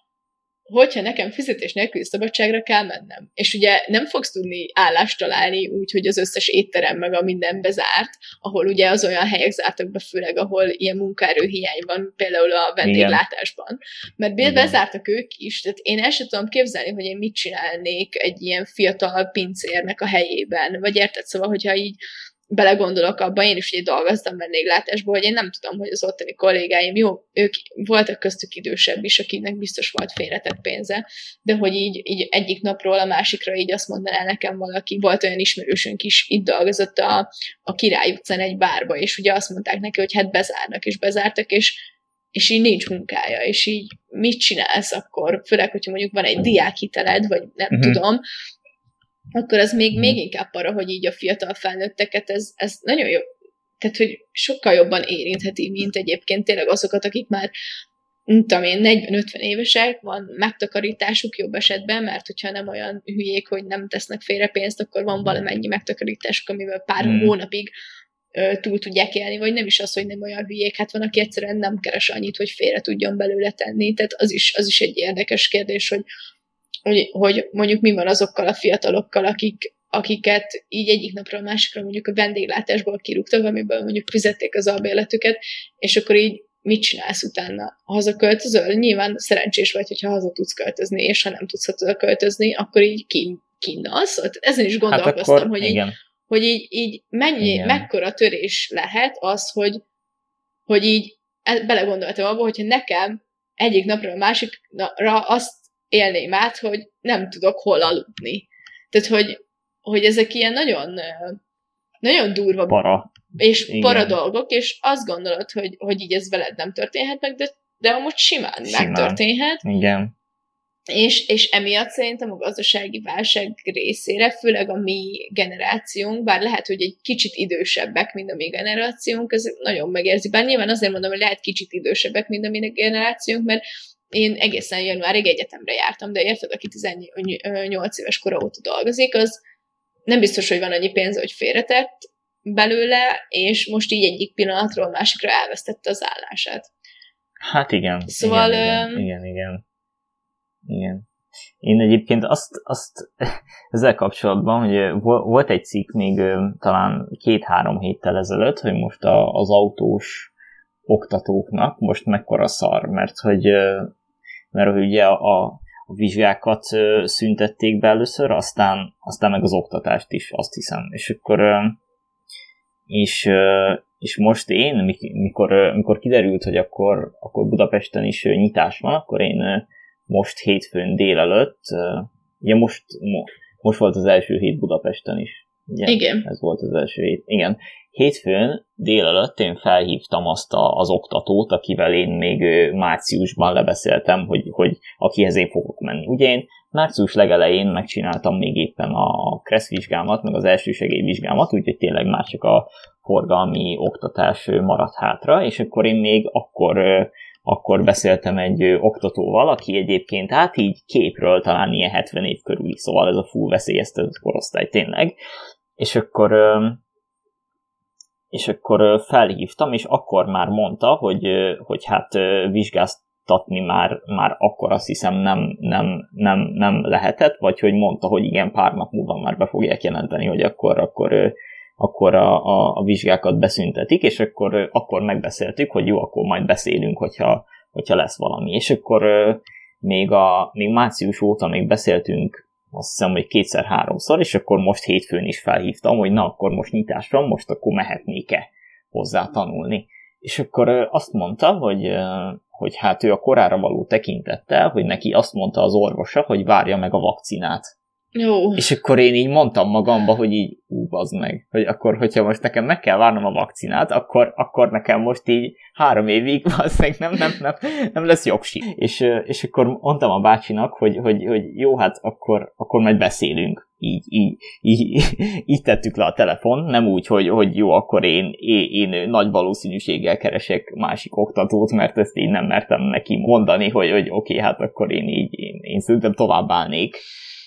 hogyha nekem fizetés nélküli szabadságra kell mennem. És ugye nem fogsz tudni állást találni úgy, hogy az összes étterem meg a minden bezárt, ahol ugye az olyan helyek zártak be, főleg ahol ilyen munkaerőhiány van, például a vendéglátásban. Mert Igen. bezártak ők is, tehát én el sem tudom képzelni, hogy én mit csinálnék egy ilyen fiatal pincérnek a helyében, vagy érted? Szóval, hogyha így belegondolok abba, én is ugye dolgoztam vendéglátásban, hogy én nem tudom, hogy az ottani kollégáim, jó, ők voltak köztük idősebb is, akiknek biztos volt félretett pénze, de hogy így, így egyik napról a másikra így azt mondaná nekem valaki, volt olyan ismerősünk is, itt dolgozott a, a Király utcán egy bárba, és ugye azt mondták neki, hogy hát bezárnak, és bezártak, és és így nincs munkája, és így mit csinálsz akkor, főleg, hogyha mondjuk van egy diákhiteled, vagy nem uh-huh. tudom, akkor az még, még inkább para, hogy így a fiatal felnőtteket ez, ez nagyon jó, tehát hogy sokkal jobban érintheti, mint egyébként tényleg azokat, akik már nem tudom én, 40-50 évesek, van megtakarításuk jobb esetben, mert hogyha nem olyan hülyék, hogy nem tesznek félre pénzt, akkor van valamennyi megtakarításuk, amivel pár hmm. hónapig ö, túl tudják élni, vagy nem is az, hogy nem olyan hülyék, hát van, aki egyszerűen nem keres annyit, hogy félre tudjon belőle tenni, tehát az is, az is egy érdekes kérdés, hogy hogy, hogy mondjuk mi van azokkal a fiatalokkal, akik, akiket így egyik napról a másikra mondjuk a vendéglátásból kirúgtak, amiből mondjuk fizették az albérletüket, és akkor így mit csinálsz utána? Hazaköltözöl? Nyilván szerencsés vagy, hogyha haza tudsz költözni, és ha nem tudsz haza költözni, akkor így kín, kínalsz. Ezen is gondolkoztam, hát akkor, hogy, így, hogy így, így mennyi, igen. mekkora törés lehet az, hogy, hogy így belegondoltam abba, hogyha nekem egyik napra a másikra azt élném át, hogy nem tudok hol aludni. Tehát, hogy, hogy ezek ilyen nagyon, nagyon durva para. és Igen. para dolgok, és azt gondolod, hogy, hogy így ez veled nem történhet meg, de, de amúgy simán, simán megtörténhet. Igen. És, és emiatt szerintem a gazdasági válság részére, főleg a mi generációnk, bár lehet, hogy egy kicsit idősebbek, mint a mi generációnk, ez nagyon megérzi. Bár nyilván azért mondom, hogy lehet kicsit idősebbek, mint a mi generációnk, mert én egészen januárig egyetemre jártam, de érted, aki 18 éves kora óta dolgozik, az nem biztos, hogy van annyi pénz, hogy félretett belőle, és most így egyik pillanatról másikra elvesztette az állását. Hát igen. Szóval... Igen, igen, igen. igen. igen. Én egyébként azt, azt ezzel kapcsolatban, hogy volt egy cikk még talán két-három héttel ezelőtt, hogy most az autós oktatóknak most mekkora szar, mert hogy mert ugye a, a vizsgákat szüntették be először, aztán, aztán meg az oktatást is, azt hiszem. És akkor és, és most én, mikor, mikor kiderült, hogy akkor, akkor Budapesten is nyitás van, akkor én most hétfőn délelőtt, ugye most, most volt az első hét Budapesten is. Ugye? Igen. Ez volt az első hét. Igen. Hétfőn délelőtt én felhívtam azt a, az oktatót, akivel én még márciusban lebeszéltem, hogy, hogy akihez én fogok menni. Ugye én március legelején megcsináltam még éppen a KRESZ vizsgámat, meg az első vizsgámat, úgyhogy tényleg már csak a forgalmi oktatás maradt hátra, és akkor én még akkor akkor beszéltem egy oktatóval, aki egyébként hát így képről talán ilyen 70 év körüli, szóval ez a full veszélyeztetett korosztály tényleg, és akkor és akkor felhívtam, és akkor már mondta, hogy, hogy hát vizsgáztatni már, már akkor azt hiszem nem, nem, nem, nem lehetett, vagy hogy mondta, hogy igen, pár nap múlva már be fogják jelenteni, hogy akkor, akkor, akkor a, a, a vizsgákat beszüntetik, és akkor, akkor megbeszéltük, hogy jó, akkor majd beszélünk, hogyha, hogyha lesz valami. És akkor még, a, még március óta még beszéltünk azt hiszem, hogy kétszer-háromszor, és akkor most hétfőn is felhívtam, hogy na, akkor most nyitásra, most akkor mehetnék-e hozzá tanulni. És akkor azt mondta, hogy, hogy hát ő a korára való tekintettel, hogy neki azt mondta az orvosa, hogy várja meg a vakcinát. Jó. És akkor én így mondtam magamba, hogy így, ú, az meg, hogy akkor, hogyha most nekem meg kell várnom a vakcinát, akkor, akkor nekem most így három évig valószínűleg nem, nem, nem, nem lesz jogsi. És, és akkor mondtam a bácsinak, hogy, hogy, hogy jó, hát akkor, akkor majd beszélünk. Így, így, így, így tettük le a telefon, nem úgy, hogy, hogy jó, akkor én, én, én nagy valószínűséggel keresek másik oktatót, mert ezt én nem mertem neki mondani, hogy, hogy oké, okay, hát akkor én így, én, én szerintem tovább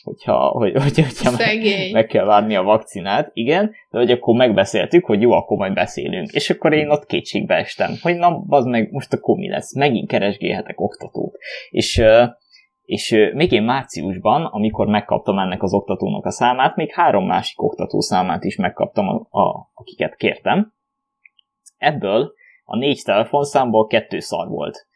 hogyha, hogy, hogy, hogyha meg, meg kell várni a vakcinát, igen, de hogy akkor megbeszéltük, hogy jó, akkor majd beszélünk. És akkor én ott kétségbe estem, hogy na, az meg most akkor mi lesz, megint keresgélhetek oktatót. És, és még én márciusban, amikor megkaptam ennek az oktatónak a számát, még három másik oktató számát is megkaptam, a, a, akiket kértem. Ebből a négy telefonszámból kettő szar volt.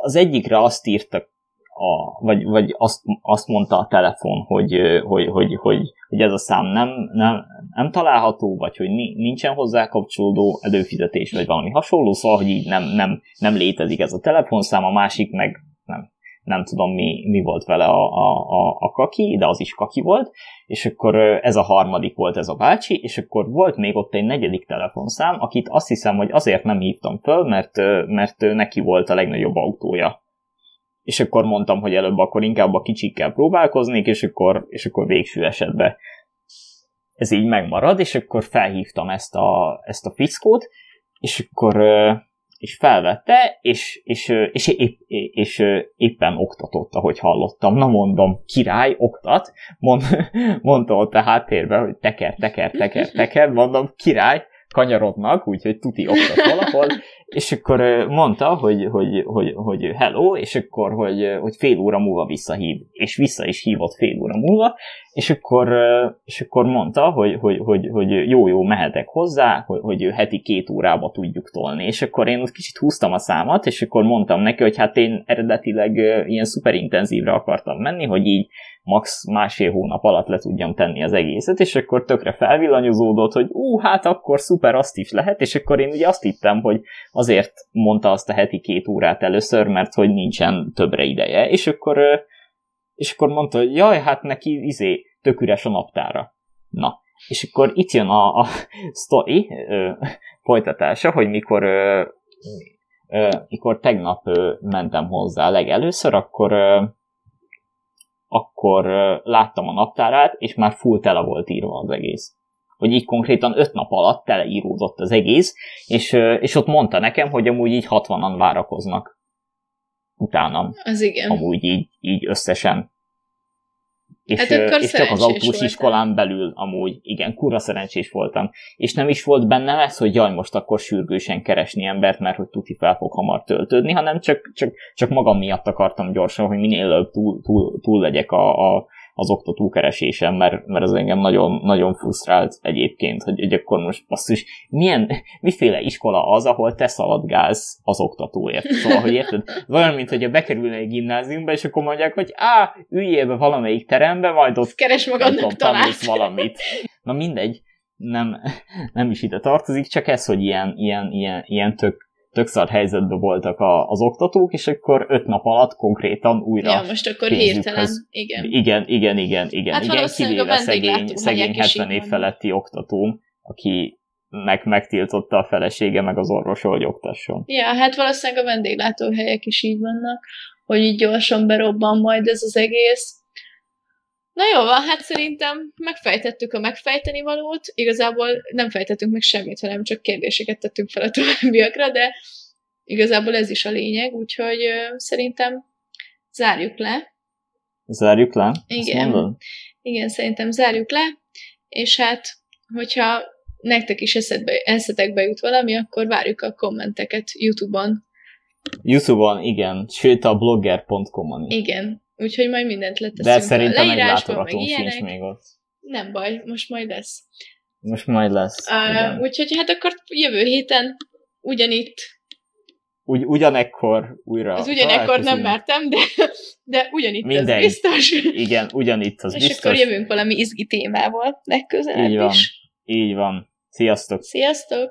Az egyikre azt írtak a, vagy, vagy azt, azt mondta a telefon, hogy, hogy, hogy, hogy, hogy ez a szám nem, nem, nem található, vagy hogy nincsen hozzá kapcsolódó előfizetés, vagy valami hasonló, szóval, hogy így nem, nem, nem létezik ez a telefonszám, a másik meg nem, nem tudom mi, mi volt vele a, a, a, a kaki, de az is kaki volt, és akkor ez a harmadik volt ez a bácsi, és akkor volt még ott egy negyedik telefonszám, akit azt hiszem, hogy azért nem hívtam föl, mert, mert neki volt a legnagyobb autója és akkor mondtam, hogy előbb akkor inkább a kicsikkel próbálkoznék, és akkor, és akkor végső esetben ez így megmarad, és akkor felhívtam ezt a, ezt a fickót, és akkor és felvette, és, és, és, épp, és, éppen oktatott, ahogy hallottam. Na mondom, király, oktat, mond, mondta ott a háttérben, hogy teker, teker, teker, teker, mondom, király, kanyarodnak, úgyhogy tuti oktat valahol, és akkor mondta, hogy, hogy, hogy, hogy hello, és akkor, hogy, hogy fél óra múlva visszahív, és vissza is hívott fél óra múlva, és akkor, és akkor mondta, hogy, hogy, hogy, hogy jó-jó mehetek hozzá, hogy, hogy heti két órába tudjuk tolni, és akkor én ott kicsit húztam a számat, és akkor mondtam neki, hogy hát én eredetileg ilyen szuperintenzívre akartam menni, hogy így max másfél hónap alatt le tudjam tenni az egészet, és akkor tökre felvillanyozódott, hogy ú, hát akkor szuper, azt is lehet, és akkor én ugye azt hittem, hogy azért mondta azt a heti két órát először, mert hogy nincsen többre ideje, és akkor, és akkor mondta, hogy jaj, hát neki izé, tök üres a naptára. Na, és akkor itt jön a, a sztori ö, folytatása, hogy mikor ö, ö, mikor tegnap ö, mentem hozzá legelőször, akkor ö, akkor láttam a naptárát, és már full tele volt írva az egész. Hogy így konkrétan öt nap alatt teleíródott az egész, és, és ott mondta nekem, hogy amúgy így 60-an várakoznak utánam. Az igen. Amúgy így, így összesen. És, hát akkor és csak az autós iskolán belül amúgy, igen, kurva szerencsés voltam. És nem is volt benne ez, hogy jaj, most akkor sürgősen keresni embert, mert hogy tuti fel fog hamar töltődni, hanem csak, csak, csak magam miatt akartam gyorsan, hogy minél előbb túl, túl, túl legyek a, a, az oktatókeresésem, mert, mert ez engem nagyon, nagyon frusztrált egyébként, hogy, hogy akkor most azt is, milyen, miféle iskola az, ahol te szaladgálsz az oktatóért. Szóval, hogy érted? Olyan, mint hogy bekerülne egy gimnáziumba, és akkor mondják, hogy á, üljél be valamelyik terembe, majd ott Keres magadnak tanulsz valamit. Na mindegy, nem, nem is ide tartozik, csak ez, hogy ilyen, ilyen, ilyen, ilyen tök tök szar helyzetben voltak a, az oktatók, és akkor öt nap alatt konkrétan újra Ja, most akkor hirtelen, igen. Igen, igen, igen, igen. Hát igen kivéve szegény, szegény 70 év feletti oktatóm, aki meg megtiltotta a felesége, meg az orvosa, hogy oktasson. Ja, hát valószínűleg a vendéglátóhelyek is így vannak, hogy így gyorsan berobban majd ez az egész. Na jó van, hát szerintem megfejtettük a megfejteni valót. Igazából nem fejtettünk meg semmit, hanem csak kérdéseket tettünk fel a továbbiakra, de igazából ez is a lényeg, úgyhogy szerintem zárjuk le. Zárjuk le? Igen. Igen, szerintem zárjuk le, és hát, hogyha nektek is eszedbe, eszetekbe jut valami, akkor várjuk a kommenteket YouTube-on. YouTube-on, igen, sőt a blogger.com-on. Igen, Úgyhogy majd mindent leteszünk. De szerintem egy látogatónk sincs még ott. Nem baj, most majd lesz. Most majd lesz. Uh, úgyhogy hát akkor jövő héten ugyanitt. Ugy, ugyanekkor újra. Az ugyanekkor nem mertem, de, de ugyanitt Mindegy. az biztos. Igen, ugyanitt az És biztos. És akkor jövünk valami izgi témával legközelebb Így van. is. Így van. Sziasztok! Sziasztok!